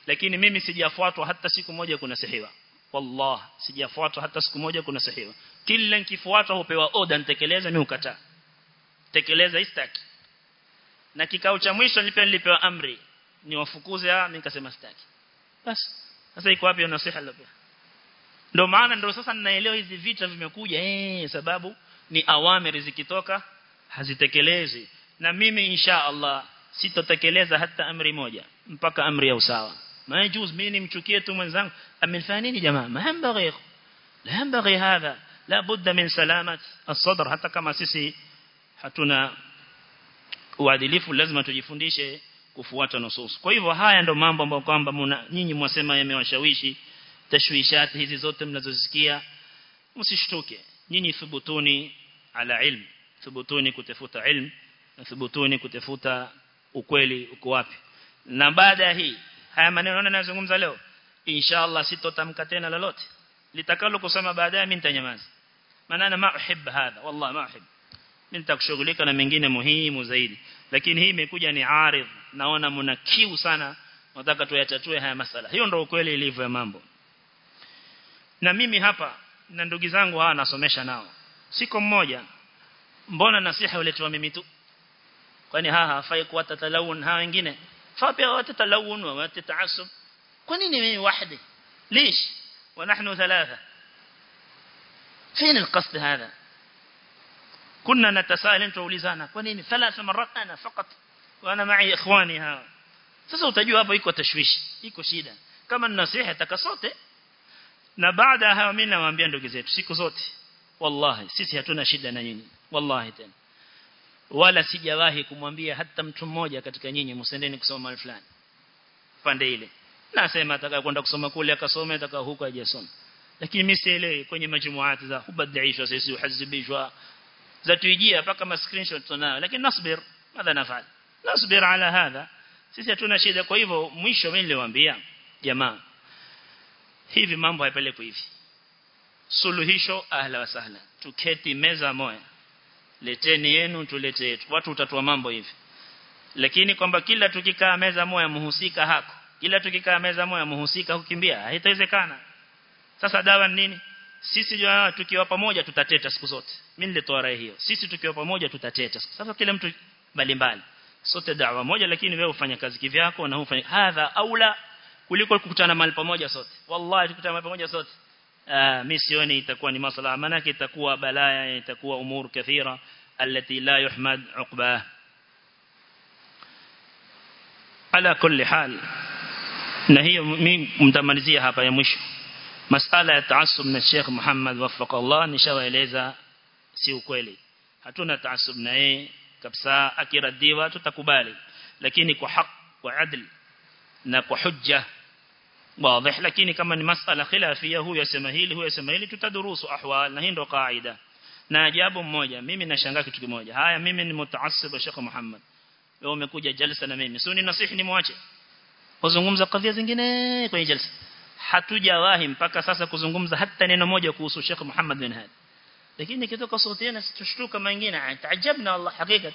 Lakini mimi sijafuatwa hata siku moja kuna sahiwa wallah sijafuatwa hata siku moja kuna sahiwa kila nikifuatwa hupewa oda nitekeleza mimi ukataa tekeleza istaki na kikao cha mwisho nilipewa amri niwafukuze ah mimi nikasema sitaki. Basi sasa iko wapi nasiha labda ndio maana ndio sasa ninaelewa hizi vita vimekuja. Eh sababu ni awamiri zikitoka hazitekelezi. Na mimi insha Allah sitotekeleza hata amri moja mpaka amri ya usawa. Maana mimi nimchukie tu mwenzangu. Amenifanya nini jamaa? Mahambaghi la hambaghi hadha la budda min salamat as-sadr. Hata kama sisi hatuna uadilifu lazima tujifundishe kufuata nusus kwa hivyo haya ndo mambo ambayo kwamba nyinyi mwasema yamewashawishi tashwishati hizi zote mnazosikia msishtuke. Nyinyi thubutuni ala ilm. Thubutuni kutafuta ilm. Thubutuni kutafuta ukweli uko wapi. Na baada ya hii haya maneno naona nazungumza leo. Inshallah sitotamka tena lolote. Litakalo kusema baadaye mimi nitanyamaza. Maana ana ma uhib hadha. Wallahi ma uhib. Mimi nitakushughulika na mengine muhimu zaidi. Lakini hii imekuja ni aridh naona mna kiu sana nataka tuyatatue haya masala hiyo ndio ukweli ilivyo ya mambo na mimi hapa na ndugu zangu hawa nasomesha nao siko mmoja mbona nasiha uletwa mimi tu kwani haa hafai kuwa tatalawun haa wengine faa pia watatalawun wa watataasub kwa nini mimi wahdi ليش ونحن ثلاثة فين القصد هذا كنا نتساءل انت ولزانا كونين ثلاث مرات انا فقط wana mai ikhwani hawa sasa utajua hapo iko tashwishi iko shida kama ninasiha takasote na baada hawa mimi nawaambia ndugu zetu siku zote wallahi sisi hatuna shida na nyinyi wallahi tena wala sijawahi kumwambia hata mtu mmoja katika nyinyi msendeni kusoma mahali fulani pande ile nasema atakaye kwenda kusoma kule akasome atakaye huko ajasome lakini mimi sielewi kwenye majumuati za hubadaishwa sisi uhazibishwa za tuijia mpaka ma screenshot tunayo lakini nasbir madha nafali nasbir ala hadha sisi hatuna shida kwa hivyo mwisho mimi niliwaambia jamaa hivi mambo hayapeleki hivi suluhisho ahla wa sahla tuketi meza moja leteni yenu tulete yetu watu utatua mambo hivi lakini kwamba kila tukikaa meza moja muhusika hako kila tukikaa meza moja muhusika kukimbia haitawezekana sasa dawa nini sisi jua tukiwa pamoja tutateta siku zote mimi nilitoa rai hiyo sisi tukiwa pamoja tutateta sasa kila mtu mbalimbali sote dawa moja lakini wewe ufanya kazi kivyako na ufanye hadha aula kuliko kukutana mahali pamoja sote wallahi tukutana mahali pamoja sote ah mimi sioni itakuwa ni maslaha maana itakuwa balaya itakuwa umur kathira التي لا يحمد عقباه على كل حال na hiyo mimi mtamalizia hapa ya mwisho masala ya taasub na Sheikh Muhammad wafaka Allah nishawaeleza si ukweli hatuna taasub na yeye kabisa akiradhiwa tutakubali. Lakini kwa haq kwa adl na kwa hujja wazi lakini kama ni masala khilafia huyu asema hili huyu asema hili tutadurusu ahwal na hii ndo kaida. Na ajabu mmoja mimi nashangaa kitu kimoja. Haya mimi ni mutaassib wa Sheikh Muhammad. Leo umekuja jalsa na mimi. Sio ni nasihi ni muache. Kuzungumza kadhia zingine kwenye jalsa. Hatujawahi mpaka sasa kuzungumza hata neno moja kuhusu Sheikh Muhammad bin Hadi lakini kitoka sauti na situshtuka mengine taajabna Allah hakika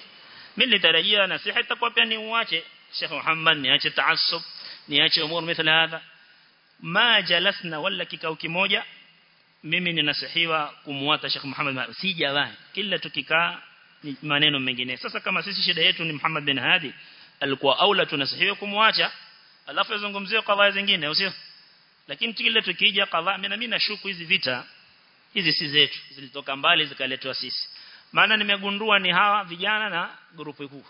mimi nilitarajia nasiha itakuwa pia ni uache Sheikh Muhammad niache taassub. Niache umur mithla hadha. Ma jalasna wala kikao kimoja. Mimi ninasihiwa kumuata Sheikh Muhammad sijawahi kila tukikaa ni maneno mengine sasa kama sisi shida yetu ni Muhammad bin Hadi alikuwa aula tunasihiwa kumwacha alafu yazungumzie kadhaa zingine usio lakini kile tukija kadhaa mimi na mimi nashuku hizi vita hizi si zetu zilitoka mbali zikaletwa sisi. Maana nimegundua ni hawa vijana na grupu kuu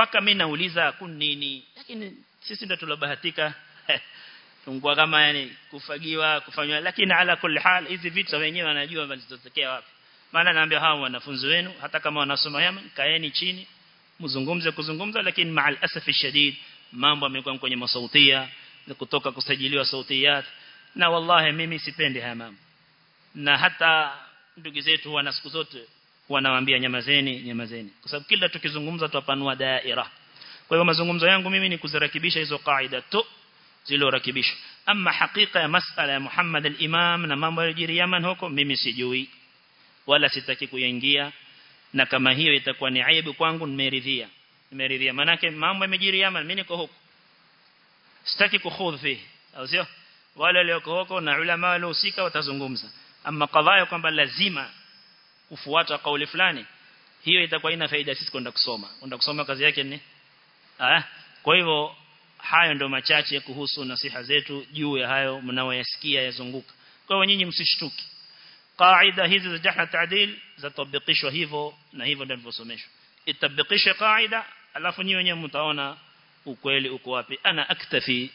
paka mimi nauliza kun nini? Lakini sisi ndio tulobahatika. Tungua kama yani kufagiwa kufanywa. Lakini ala kulli hal hizi vitu wenyewe wanajua walizotokea wapi. Maana naambia hao wanafunzi wenu hata kama wanasoma Yemen kaeni chini mzungumze kuzungumza. Lakini maal asafi shadid mambo yamekuwa kwenye masautia kutoka kusajiliwa sautiyat. Na wallahi mimi sipendi haya mambo na hata ndugu zetu wana siku zote wanawaambia nyamazeni nyamazeni. Kwa sababu kila tukizungumza tupanua daira. Kwa hiyo mazungumzo yangu mimi ni kuzirakibisha hizo kaida tu zilorakibishwa ama hakika ya masala ya Muhammad al-Imam na mambo yaliyojiri Yaman huko mimi sijui. Wala sitaki kuingia na kama hiyo itakuwa ni aibu kwangu nimeridhia. Nimeridhia. Manake mambo yamejiri Yaman mimi niko huko. Sitaki kukhudhi au sio? Wale walioko huko na ulama waliohusika watazungumza ama kadhaa kwamba lazima kufuata kauli fulani hiyo itakuwa ina faida sisi kwenda kusoma. Kwenda kusoma kazi yake ni ah kwa hivyo hayo ndio machache kuhusu nasiha zetu juu ya hayo mnaoyasikia yazunguka. Kwa hiyo nyinyi msishtuki. Qaida hizi za jahna taadil zatabikishwa hivyo na hivyo ndio nilivyosomeshwa itabikishe qaida alafu nyinyi wenyewe mtaona ukweli uko wapi. Ana aktafi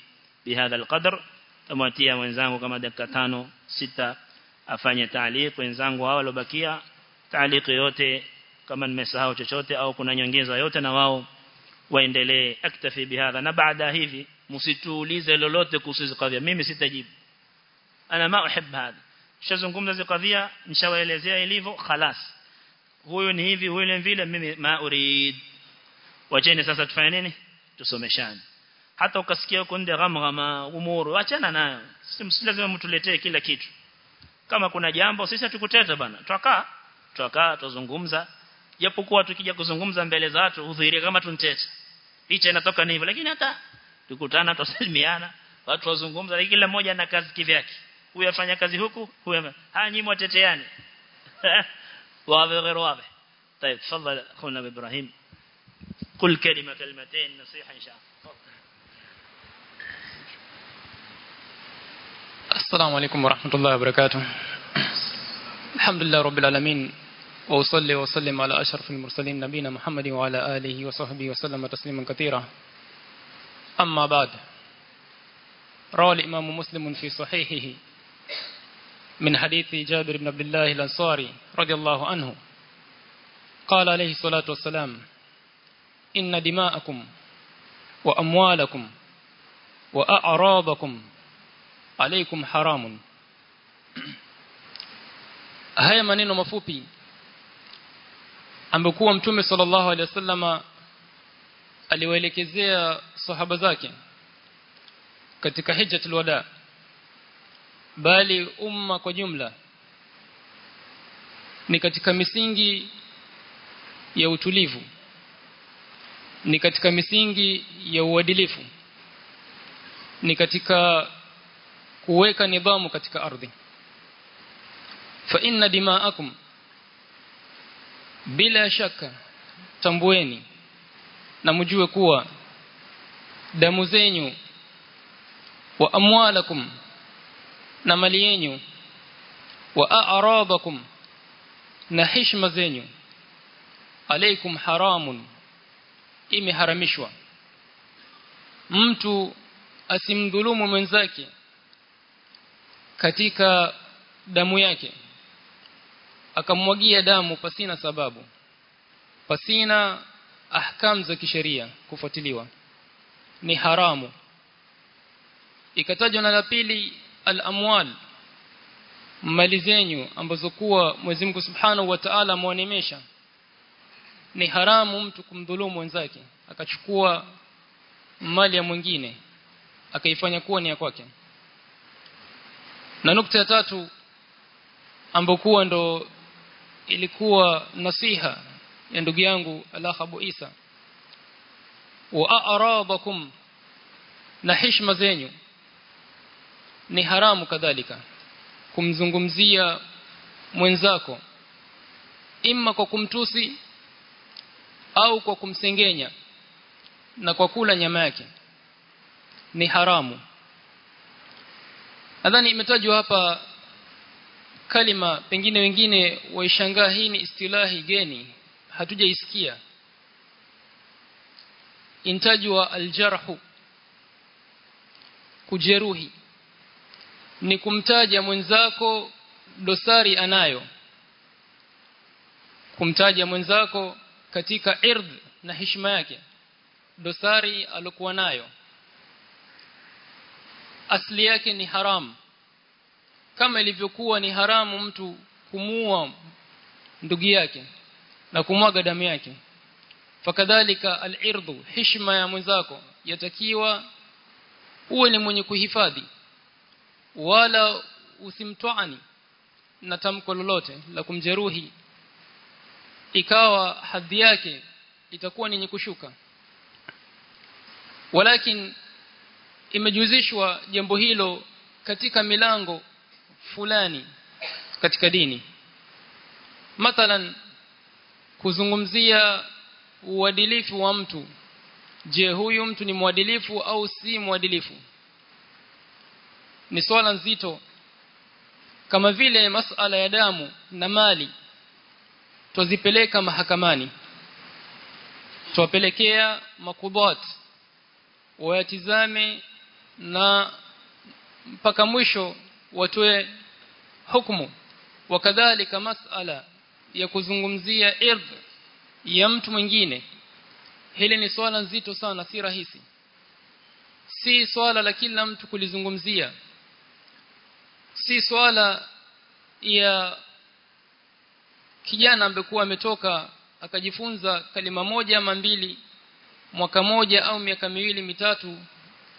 bihadha alqadr tamatia wenzangu kama dakika tano sita afanye taaliq wenzangu hao waliobakia taaliq yote kama nimesahau chochote au kuna nyongeza yote na wao waendelee. Aktafi bihadha na baada hivi msituulize lolote kuhusu kadhia. Mimi sitajibu. Ana ma uhib hadha? Shazungumza hizo kadhia nishawaelezea ilivyo khalas. Huyu ni hivi huyu vile mimi ma urid. Wacheni sasa tufanye nini? Tusomeshane. Hata ukasikia huko ndio ghamgama umuru achana nayo. Si lazima mtuletee kila kitu kama kuna jambo sisi tukuteta bana tutakaa tutakaa tuzungumza japokuwa tukija kuzungumza mbele za watu udhihirie kama tunteta picha inatoka ni hivyo lakini hata tukutana tusalimiana watu wazungumza lakini kila mmoja ana kazi kivyake huyu afanya kazi huku huyu haya nyinyi mwateteani واضح غير واضح طيب تفضل اخونا ابراهيم قل كلمه كلمتين نصيحه ان شاء الله السلام عليكم ورحمة الله وبركاته. الحمد لله رب العالمين وأصلي وسلم على أشرف المرسلين نبينا محمد وعلى آله وصحبه وسلم تسليما كثيرا. أما بعد روى الإمام مسلم في صحيحه من حديث جابر بن عبد الله الأنصاري رضي الله عنه قال عليه الصلاة والسلام إن دماءكم وأموالكم وأعراضكم alaikum haramun. Haya maneno mafupi ambokuwa mtume sallallahu alaihi wasallama aliwaelekezea sahaba zake katika hijjatul wada bali umma kwa jumla ni katika misingi ya utulivu ni katika misingi ya uadilifu ni katika kuweka nidhamu katika ardhi. Fa inna dima'akum bila shaka tambueni na mjue kuwa damu zenyu wa amwalakum na mali yenu wa a'radakum na heshima zenyu alaikum haramun imeharamishwa. Mtu asimdhulumu mwenzake katika damu yake. Akamwagia damu pasina sababu. Pasina ahkam za kisheria kufuatiliwa. Ni haramu. Ikatajwa na la pili al-amwal. Mali zenyu ambazo kuwa Mwenyezi Mungu Subhanahu wa Ta'ala amewanemesha. Ni haramu mtu kumdhulumu wenzake akachukua mali ya mwingine. Akaifanya kuwa ni ya kwake na nukta ya tatu ambokuwa ndo ilikuwa nasiha ya ndugu yangu Alahabu Isa. Wa a'radakum na heshima zenyu ni haramu kadhalika. Kumzungumzia mwenzako imma kwa kumtusi au kwa kumsengenya na kwa kula nyama yake ni haramu nadhani imetajwa hapa kalima pengine wengine waishangaa hii ni istilahi geni. Hatujaisikia. Intajwa aljarhu kujeruhi. Ni kumtaja mwenzako dosari anayo. Kumtaja mwenzako katika ird na heshima yake. Dosari alokuwa nayo asli yake ni haramu kama ilivyokuwa ni haramu mtu kumua ndugu yake na kumwaga damu yake. Fakadhalika al-irdhu heshima ya mwenzako yatakiwa uwe ni mwenye kuhifadhi wala usimtwani na tamko lolote la kumjeruhi. Ikawa hadhi yake itakuwa ni kushuka. Walakin imejuzishwa jambo hilo katika milango fulani katika dini. Mathalan kuzungumzia uadilifu wa mtu. Je huyu mtu ni mwadilifu au si mwadilifu? Ni swala nzito kama vile masala ya damu na mali. Twazipeleka mahakamani. Twapelekea makubot wayatizame na mpaka mwisho watoe hukumu. Wakadhalika masala ya kuzungumzia ird ya mtu mwingine. Hili ni swala nzito sana si rahisi. Si swala la kila mtu kulizungumzia. Si swala ya kijana ambekuwa ametoka akajifunza kalima moja ama mbili mwaka moja au miaka miwili mitatu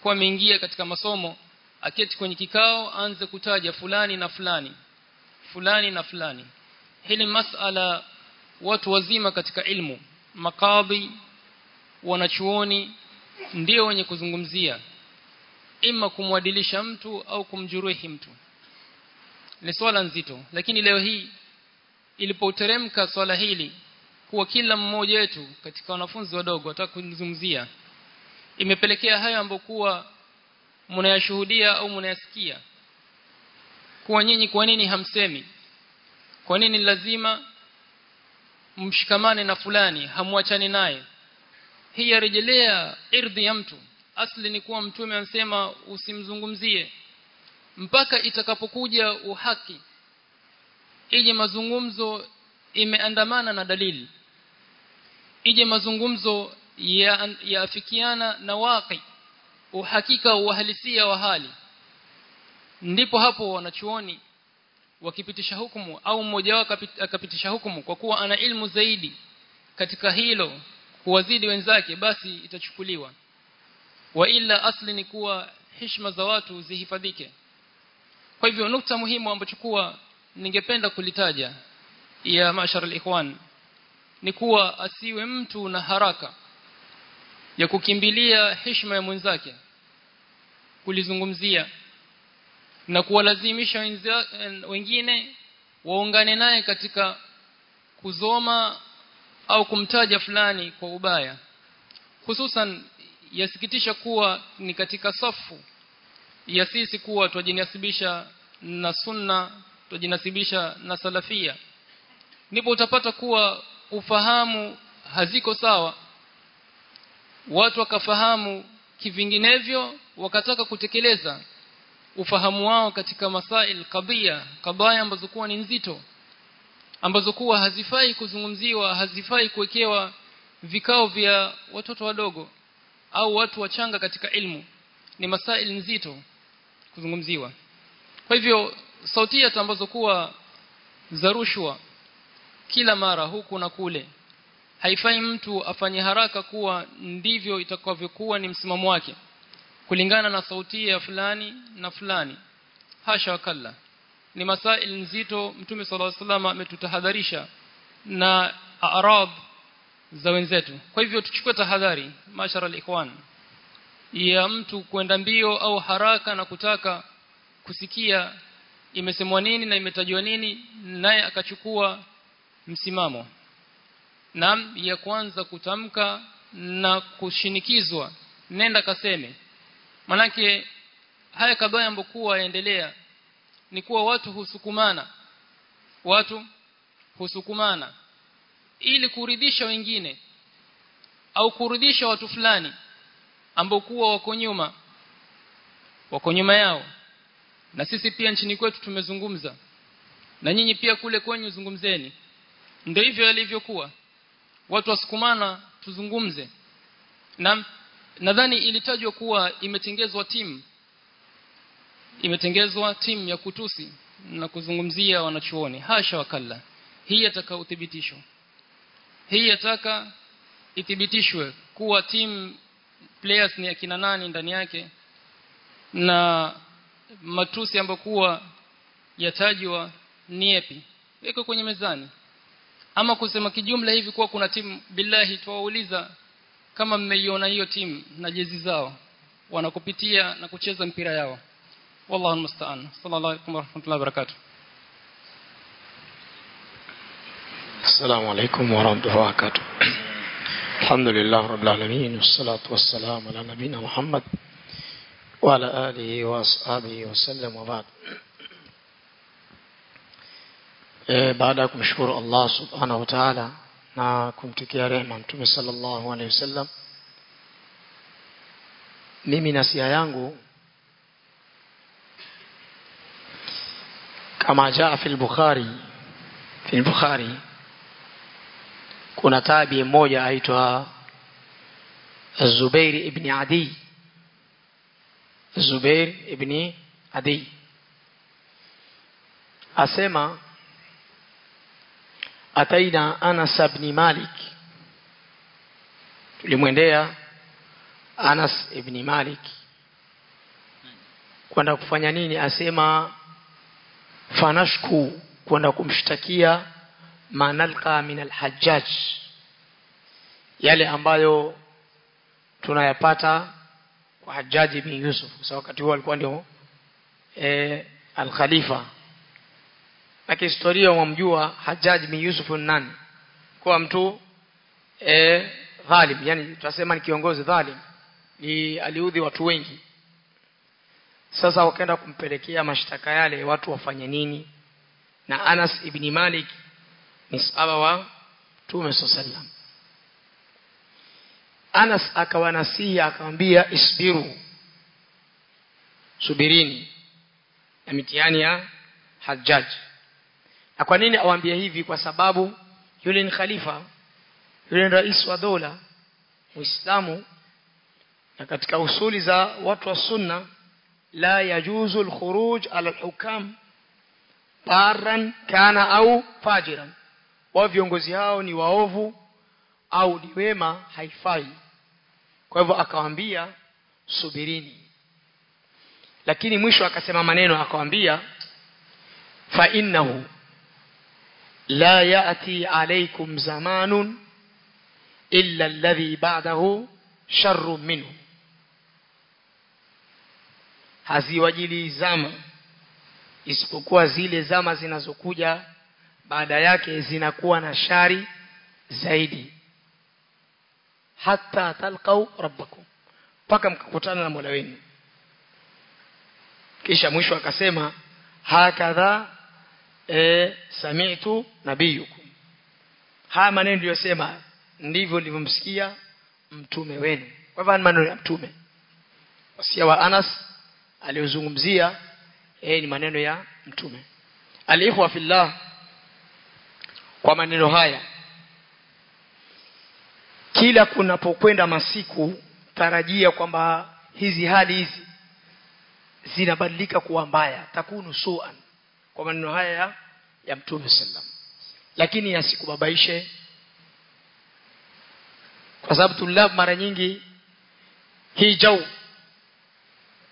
kwa ameingia katika masomo aketi kwenye kikao aanze kutaja fulani na fulani fulani na fulani. Hili masala watu wazima katika ilmu makadhi wanachuoni ndio wenye kuzungumzia. Ima kumwadilisha mtu au kumjuruhi mtu. Ni swala nzito lakini leo hii ilipoteremka swala hili kuwa kila mmoja wetu katika wanafunzi wadogo ataka kuzungumzia imepelekea hayo ambayo kuwa mnayashuhudia au mnayasikia. Kuwa nyinyi kwa nini hamsemi? Kwa nini lazima mshikamane na fulani hamwachani naye? Hii yarejelea irdhi ya mtu. Asli ni kuwa mtume anasema usimzungumzie. Mpaka itakapokuja uhaki ije mazungumzo imeandamana na dalili ije mazungumzo yaafikiana ya na waqi uhakika uhalisia wa hali. Ndipo hapo wanachuoni wakipitisha hukumu au mmoja wao akapitisha hukumu kwa kuwa ana ilmu zaidi katika hilo kuwazidi wenzake basi itachukuliwa. Wa ila asli ni kuwa heshima za watu zihifadhike. Kwa hivyo nukta muhimu ambacho kuwa ningependa kulitaja ya mashar al-ikhwan ni kuwa asiwe mtu na haraka ya kukimbilia heshima ya mwenzake kulizungumzia na kuwalazimisha wengine waungane naye katika kuzoma au kumtaja fulani kwa ubaya. Hususan yasikitisha kuwa ni katika safu ya sisi kuwa twajinasibisha na sunna twajinasibisha na salafia. Ndipo utapata kuwa ufahamu haziko sawa watu wakafahamu kivinginevyo wakataka kutekeleza ufahamu wao katika masail kadhia kadhaya ambazo kuwa ni nzito ambazo kuwa hazifai kuzungumziwa hazifai kuwekewa vikao vya watoto wadogo au watu wachanga katika ilmu. Ni masail nzito kuzungumziwa. Kwa hivyo sautia ambazo kuwa za rushwa kila mara huku na kule haifai mtu afanye haraka kuwa ndivyo itakavyokuwa ni msimamo wake kulingana na sauti ya fulani na fulani. Hasha wakalla. Ni masail nzito mtume sallallahu alaihi wasallam ametutahadharisha na arab za wenzetu. Kwa hivyo tuchukue tahadhari mashara ikhwan ya mtu kwenda mbio au haraka na kutaka kusikia imesemwa nini na imetajwa nini naye akachukua msimamo nam ya kwanza kutamka na kushinikizwa. Nenda kaseme. Manake haya kabaya ambokuwa yaendelea ni kuwa watu husukumana. Watu husukumana. Ili kuridhisha wengine au kuridhisha watu fulani ambao kuwa wako nyuma wako nyuma yao. Na sisi pia nchini kwetu tumezungumza. Na nyinyi pia kule kwenyu zungumzeni. Ndio hivyo yalivyokuwa watu wasukumana tuzungumze. Na nadhani ilitajwa kuwa imetengezwa timu imetengezwa timu ya kutusi na kuzungumzia wanachuoni. Hasha wakalla. Hii yataka uthibitisho. Hii yataka ithibitishwe kuwa team players ni akina nani ndani yake na matusi ambayo kuwa yatajwa ni yapi. Iko kwenye mezani ama kusema kijumla hivi kuwa kuna timu billahi tuwauliza kama mmeiona hiyo timu na jezi zao wanakupitia na kucheza mpira yao wallahu almusta'an sallallahu alaykum wa rahmatullahi wa barakatuh السلام عليكم ورحمة الله وبركاته الحمد لله رب العالمين والصلاة والسلام على نبينا محمد وعلى آله وأصحابه وسلم وبعد Baada ya kumshukuru Allah subhanahu wa ta'ala na kumtikia rehema mtume sallallahu alaihi wasallam mimi nasia yangu kama jaa fi al-Bukhari fi al-Bukhari kuna tabi mmoja aitwa Zubair ibn Adi Zubair ibn Adi asema ataina Anas ibn Malik. Tulimwendea Anas ibn Malik. Kwenda kufanya nini? Asema fanashku kwenda kumshtakia manalqa min alhajjaj. Yale ambayo tunayapata kwa Hajjaji bin Yusuf. Kwa sababu wakati huo alikuwa ndio eh al-Khalifa na kihistoria wamjua Hajjaj bin Yusuf nani? Kuwa mtu eh dhalim. Yani tunasema ni kiongozi dhalim. Ni aliudhi watu wengi. Sasa wakaenda kumpelekea mashtaka yale watu wafanye nini? Na Anas ibn Malik ni sahaba wa Mtume sallam Anas akawanasihi akamwambia isbiru subirini. Na mitihani ya Hajjaj na kwa nini awaambia hivi? Kwa sababu yule ni khalifa yule ni rais wa dola muislamu na katika usuli za watu wa sunna la yajuzu alkhuruj ala alhukam baran kana au fajiran. Wa viongozi hao ni waovu au ni wema haifai. Kwa hivyo akawaambia subirini. Lakini mwisho akasema maneno akawaambia fa innahu la yati عليكم zamanun illa الذي بعده شر minhu haziwajili zama isipokuwa zile zama zinazokuja baada yake zinakuwa na shari zaidi. Hatta talqau rabbakum mpaka mkakutana na Mola wenu. Kisha mwisho akasema hakadha e, sami'tu nabiyukum. Haya maneno niliyosema ndivyo nilivyomsikia mtume wenu. Kwa hivyo maneno ya mtume. Wasia wa Anas aliyozungumzia eh ni maneno ya mtume. Alikhwa fillah kwa maneno haya kila kunapokwenda masiku tarajia kwamba hizi hali hizi zinabadilika kuwa mbaya. Takunu suan kwa maneno haya ya, ya mtume sallam lakini yasikubabaishe kwa sababu tulab mara nyingi hii jau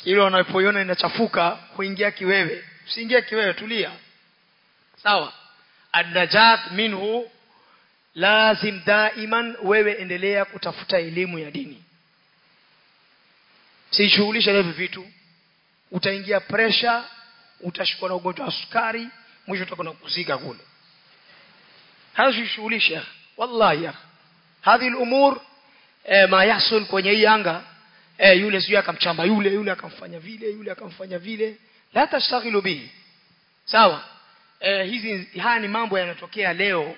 ile unapoiona inachafuka huingia kiwewe. Usiingie kiwewe tulia. Sawa. Annajat minhu lazim daiman wewe endelea kutafuta elimu ya dini. Sishughulisha na hivi vitu. Utaingia pressure utashikwa na ugonjwa wa sukari mwisho utakwenda kuzika kule. Hazishughulisha wallahi ya. Hadhi al-umur eh, ma yasul kwenye hii anga eh, yule sio akamchamba yule yule akamfanya vile yule akamfanya vile. La tashaghilu bihi. Sawa? Eh, hizi haya ni mambo yanatokea leo.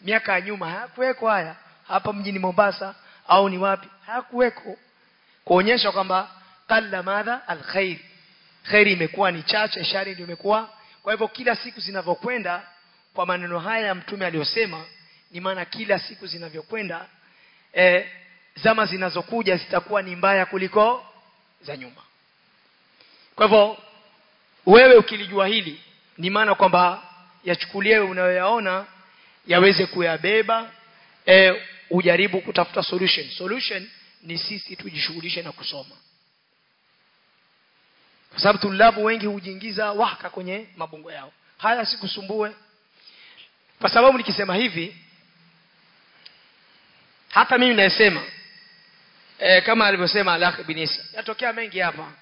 Miaka ya nyuma hayakuweko haya. Hapa mjini Mombasa au ni wapi? Hayakuweko. Kuonyesha kwamba qalla madha alkhair khairi imekuwa ni chache shari ndio imekuwa. Kwa hivyo kila siku zinavyokwenda kwa maneno haya ya mtume aliyosema ni maana kila siku zinavyokwenda eh, zama zinazokuja zitakuwa ni mbaya kuliko za nyuma. Kwa hivyo wewe ukilijua hili ni maana kwamba yachukulie unayoyaona yaweze kuyabeba e, ujaribu kutafuta solution. Solution ni sisi tujishughulishe na kusoma kwa sababu tulabu wengi hujiingiza waka kwenye mabongo yao. Haya sikusumbue kwa sababu nikisema hivi hata mimi naesema e, kama alivyosema Alakh bin Isa yatokea mengi hapa.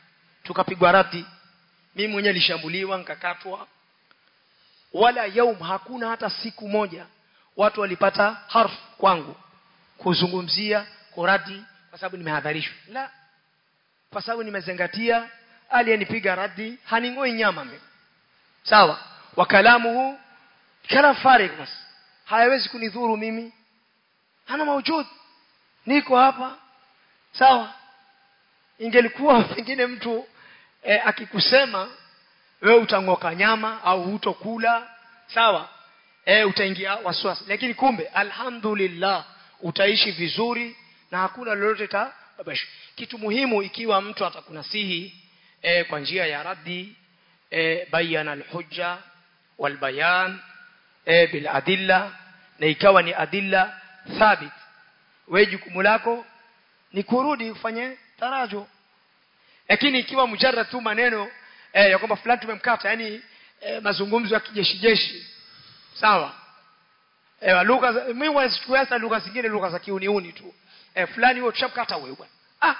Tukapigwa rati. Mimi mwenyewe nilishambuliwa nikakatwa. Wala yaum hakuna hata siku moja watu walipata harf kwangu kuzungumzia kuradi kwa sababu nimehadharishwa. La kwa sababu nimezingatia aliyenipiga radi haningoi nyama mimi. Sawa? Wakalamuhu kalam farik bas hayawezi kunidhuru mimi. Hana maujud niko hapa. Sawa? Ingelikuwa pengine mtu e, akikusema wewe utangoka nyama au hutokula. Sawa? E, utaingia waswasi lakini kumbe alhamdulillah utaishi vizuri na hakuna lolote ta kitu muhimu ikiwa mtu atakunasihi e, kwa njia ya raddi e, bayana alhujja walbayan e, bil adilla na ikawa ni adilla thabit. Wewe jukumu lako ni kurudi ufanye tarajo. Lakini ikiwa mujarrad tu maneno eh, ya kwamba fulani tumemkata yani eh, mazungumzo ya kijeshi jeshi. Sawa? Eh, lugha mimi wasichukulia lugha zingine lugha za kiuniuni tu. Eh, fulani wewe tushamkata wewe bwana. Ah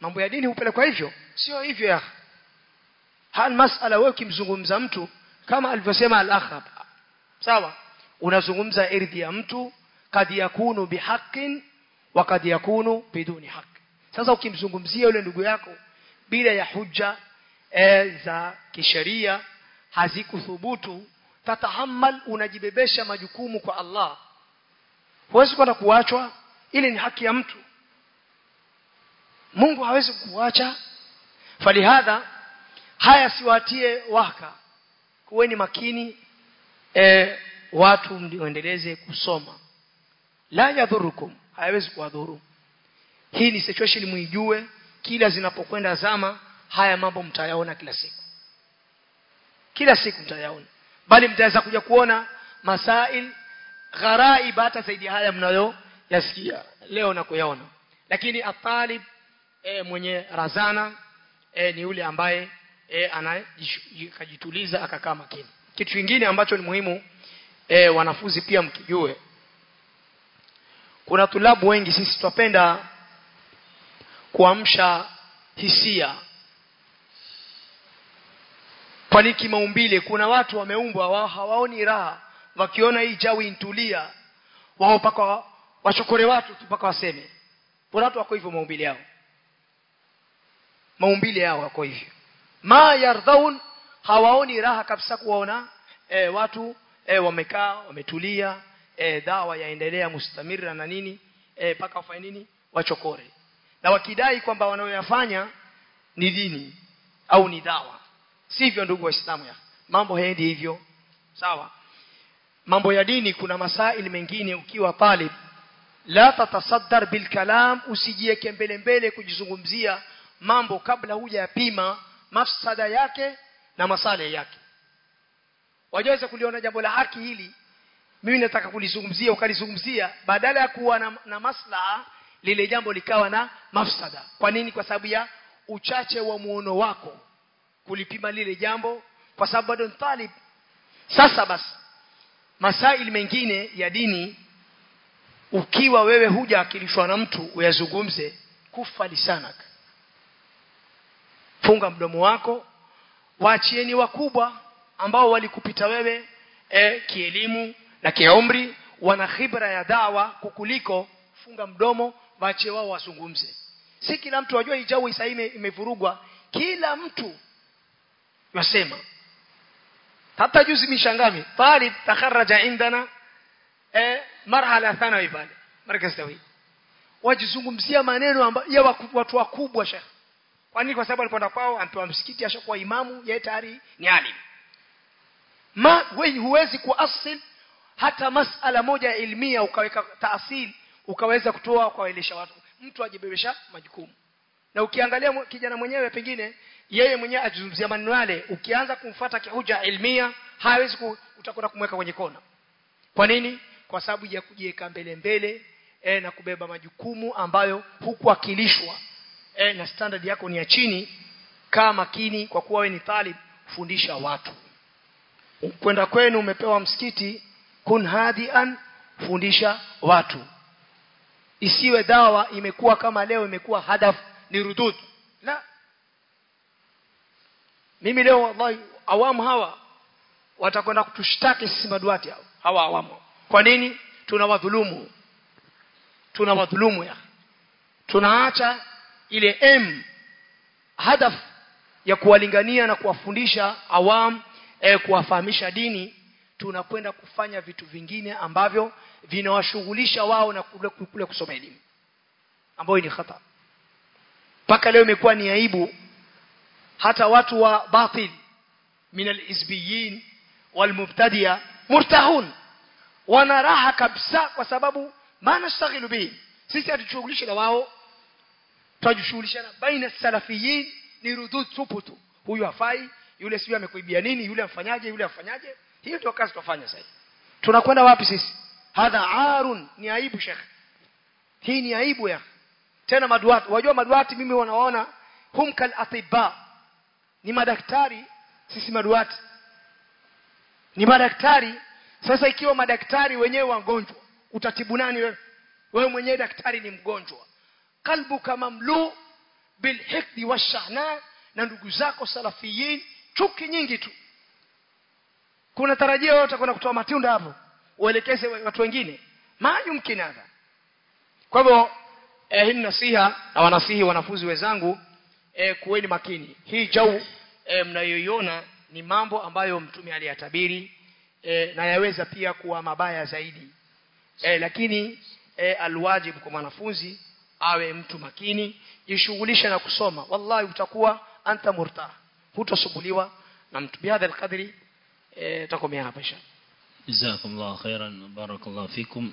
mambo ya dini hupelekwa hivyo. Sio hivyo ya. Hal masala wewe ukimzungumza mtu kama alivyosema al-akhab sawa unazungumza ardhi ya mtu kad yakunu bihaqqin wa kad yakunu biduni haqq. Sasa ukimzungumzia yule ndugu yako bila ya hujja e, za kisheria hazikuthubutu tatahammal unajibebesha majukumu kwa Allah. Huwezi kwenda kuachwa ile ni haki ya mtu Mungu hawezi kuacha falihadha haya siwatie waka. Kuweni makini e, watu mwendeleze kusoma. La yadhurukum hayawezi kuwadhuru. Hii ni situation muijue kila zinapokwenda zama haya mambo mtayaona kila siku. Kila siku mtayaona. Bali mtaweza kuja kuona masail gharaib hata zaidi ya haya mnayo yasikia leo na kuyaona. Lakini atalib e, mwenye razana e, ni yule ambaye e, anajituliza akakaa makini. Kitu kingine ambacho ni muhimu e, wanafunzi pia mkijue kuna tulabu wengi sisi twapenda kuamsha hisia. Kwani kimaumbile kuna watu wameumbwa wao hawaoni raha wakiona hii jawi intulia wao paka wachokore watu tu paka waseme. Kuna watu wako hivyo maumbile yao maumbile yao wako hivyo ma yardhaun hawaoni raha kabisa kuwaona e, watu e, wamekaa wametulia e, dawa yaendelea mustamira na nini e, paka wafanye nini? Wachokore. Na wakidai kwamba wanayoyafanya ni dini au ni dawa. Sivyo ndugu waislamu ya. Mambo haendi hivyo. Sawa. Mambo ya dini kuna masail mengine ukiwa pale. La tatasaddar bil kalam usijieke mbele mbele kujizungumzia mambo kabla hujayapima mafsada yake na masale yake. Wajaweza kuliona jambo la haki hili? Mimi nataka kulizungumzia ukalizungumzia badala ya kuwa na, na maslaha lile jambo likawa na mafsada. Kwa nini? Kwa sababu ya uchache wa muono wako kulipima lile jambo kwa sababu bado talib. Sasa basi masaili mengine ya dini ukiwa wewe hujaakilishwa na mtu uyazungumze kufa lisanak funga mdomo wako. Waachieni wakubwa ambao walikupita wewe e, kielimu na kiumri wana khibra ya dawa kukuliko. Funga mdomo waache wao wazungumze. Si kila mtu ajua ijao isaime imevurugwa. Kila mtu yasema hata juzi mishangami talib takharaja indana eh marhala thanawi pale markaz wajizungumzia maneno ya watu wakubwa shekh kwa nini? Kwa sababu alipoenda kwao ampewa msikiti ashakuwa imamu yeye tayari ni alim. Ma wewe huwezi kuasil hata masala moja ya ilmia ukaweka taasili ukaweza kutoa kwaelesha watu. Mtu ajibebesha majukumu. Na ukiangalia kijana mwenyewe pengine yeye mwenyewe ajizungumzia maneno yale ukianza kumfuata kihuja ilmia hawezi utakwenda kumweka kwenye kona. Kwa nini? Kwa sababu ya kujiweka mbele mbele e, na kubeba majukumu ambayo hukuakilishwa e, na standard yako ni ya chini kaa makini kwa kuwa wewe ni talib fundisha watu. Kwenda kwenu umepewa msikiti kun hadian fundisha watu. Isiwe dawa imekuwa kama leo imekuwa hadaf ni rudud. La. Mimi leo wallahi awamu hawa watakwenda kutushtaki sisi maduati hawa, hawa awamu. Kwa nini? Tunawadhulumu. Tunawadhulumu ya. Tunaacha ile m hadaf ya kuwalingania na kuwafundisha awam eh, kuwafahamisha dini tunakwenda kufanya vitu vingine ambavyo vinawashughulisha wao na kule, kule kusoma elimu ambayo ni khata. Mpaka leo imekuwa ni aibu hata watu wa batil min alhizbiyin walmubtadia murtahun wana raha kabisa kwa sababu maana staghilu bihi sisi hatushughulishi na wao tunajishughulisha na baina salafiyin ni rudud tupu tu. Huyu hafai yule siyo amekuibia nini yule amfanyaje yule amfanyaje hiyo ndio kazi tunafanya sasa tunakwenda wapi sisi? Hadha arun ni aibu shekhi hii ni aibu ya. Tena maduati wajua maduati mimi wanaona humkal atiba ni madaktari sisi maduati. Ni madaktari sasa ikiwa madaktari wenyewe wagonjwa utatibu nani wewe? Wewe mwenyewe daktari ni mgonjwa kalbuka mamlu bilhikdi washana na ndugu zako salafiyin chuki nyingi tu. Kuna tarajio yote kuna kutoa matunda hapo. Uelekeze watu wengine. Maji hadha kwa hivyo eh, hii nasiha na wanasihi wanafunzi wenzangu eh, kuweni makini. Hii jau eh, mnayoiona ni mambo ambayo mtume aliyatabiri eh, na yaweza pia kuwa mabaya zaidi. Eh, lakini eh, alwajib kwa mwanafunzi awe mtu makini jishughulisha na kusoma. Wallahi utakuwa anta murta hutosubuliwa na mtu. Bihadha alqadri eh, takomea hapa insha jazakumullah khairan barakallahu fikum.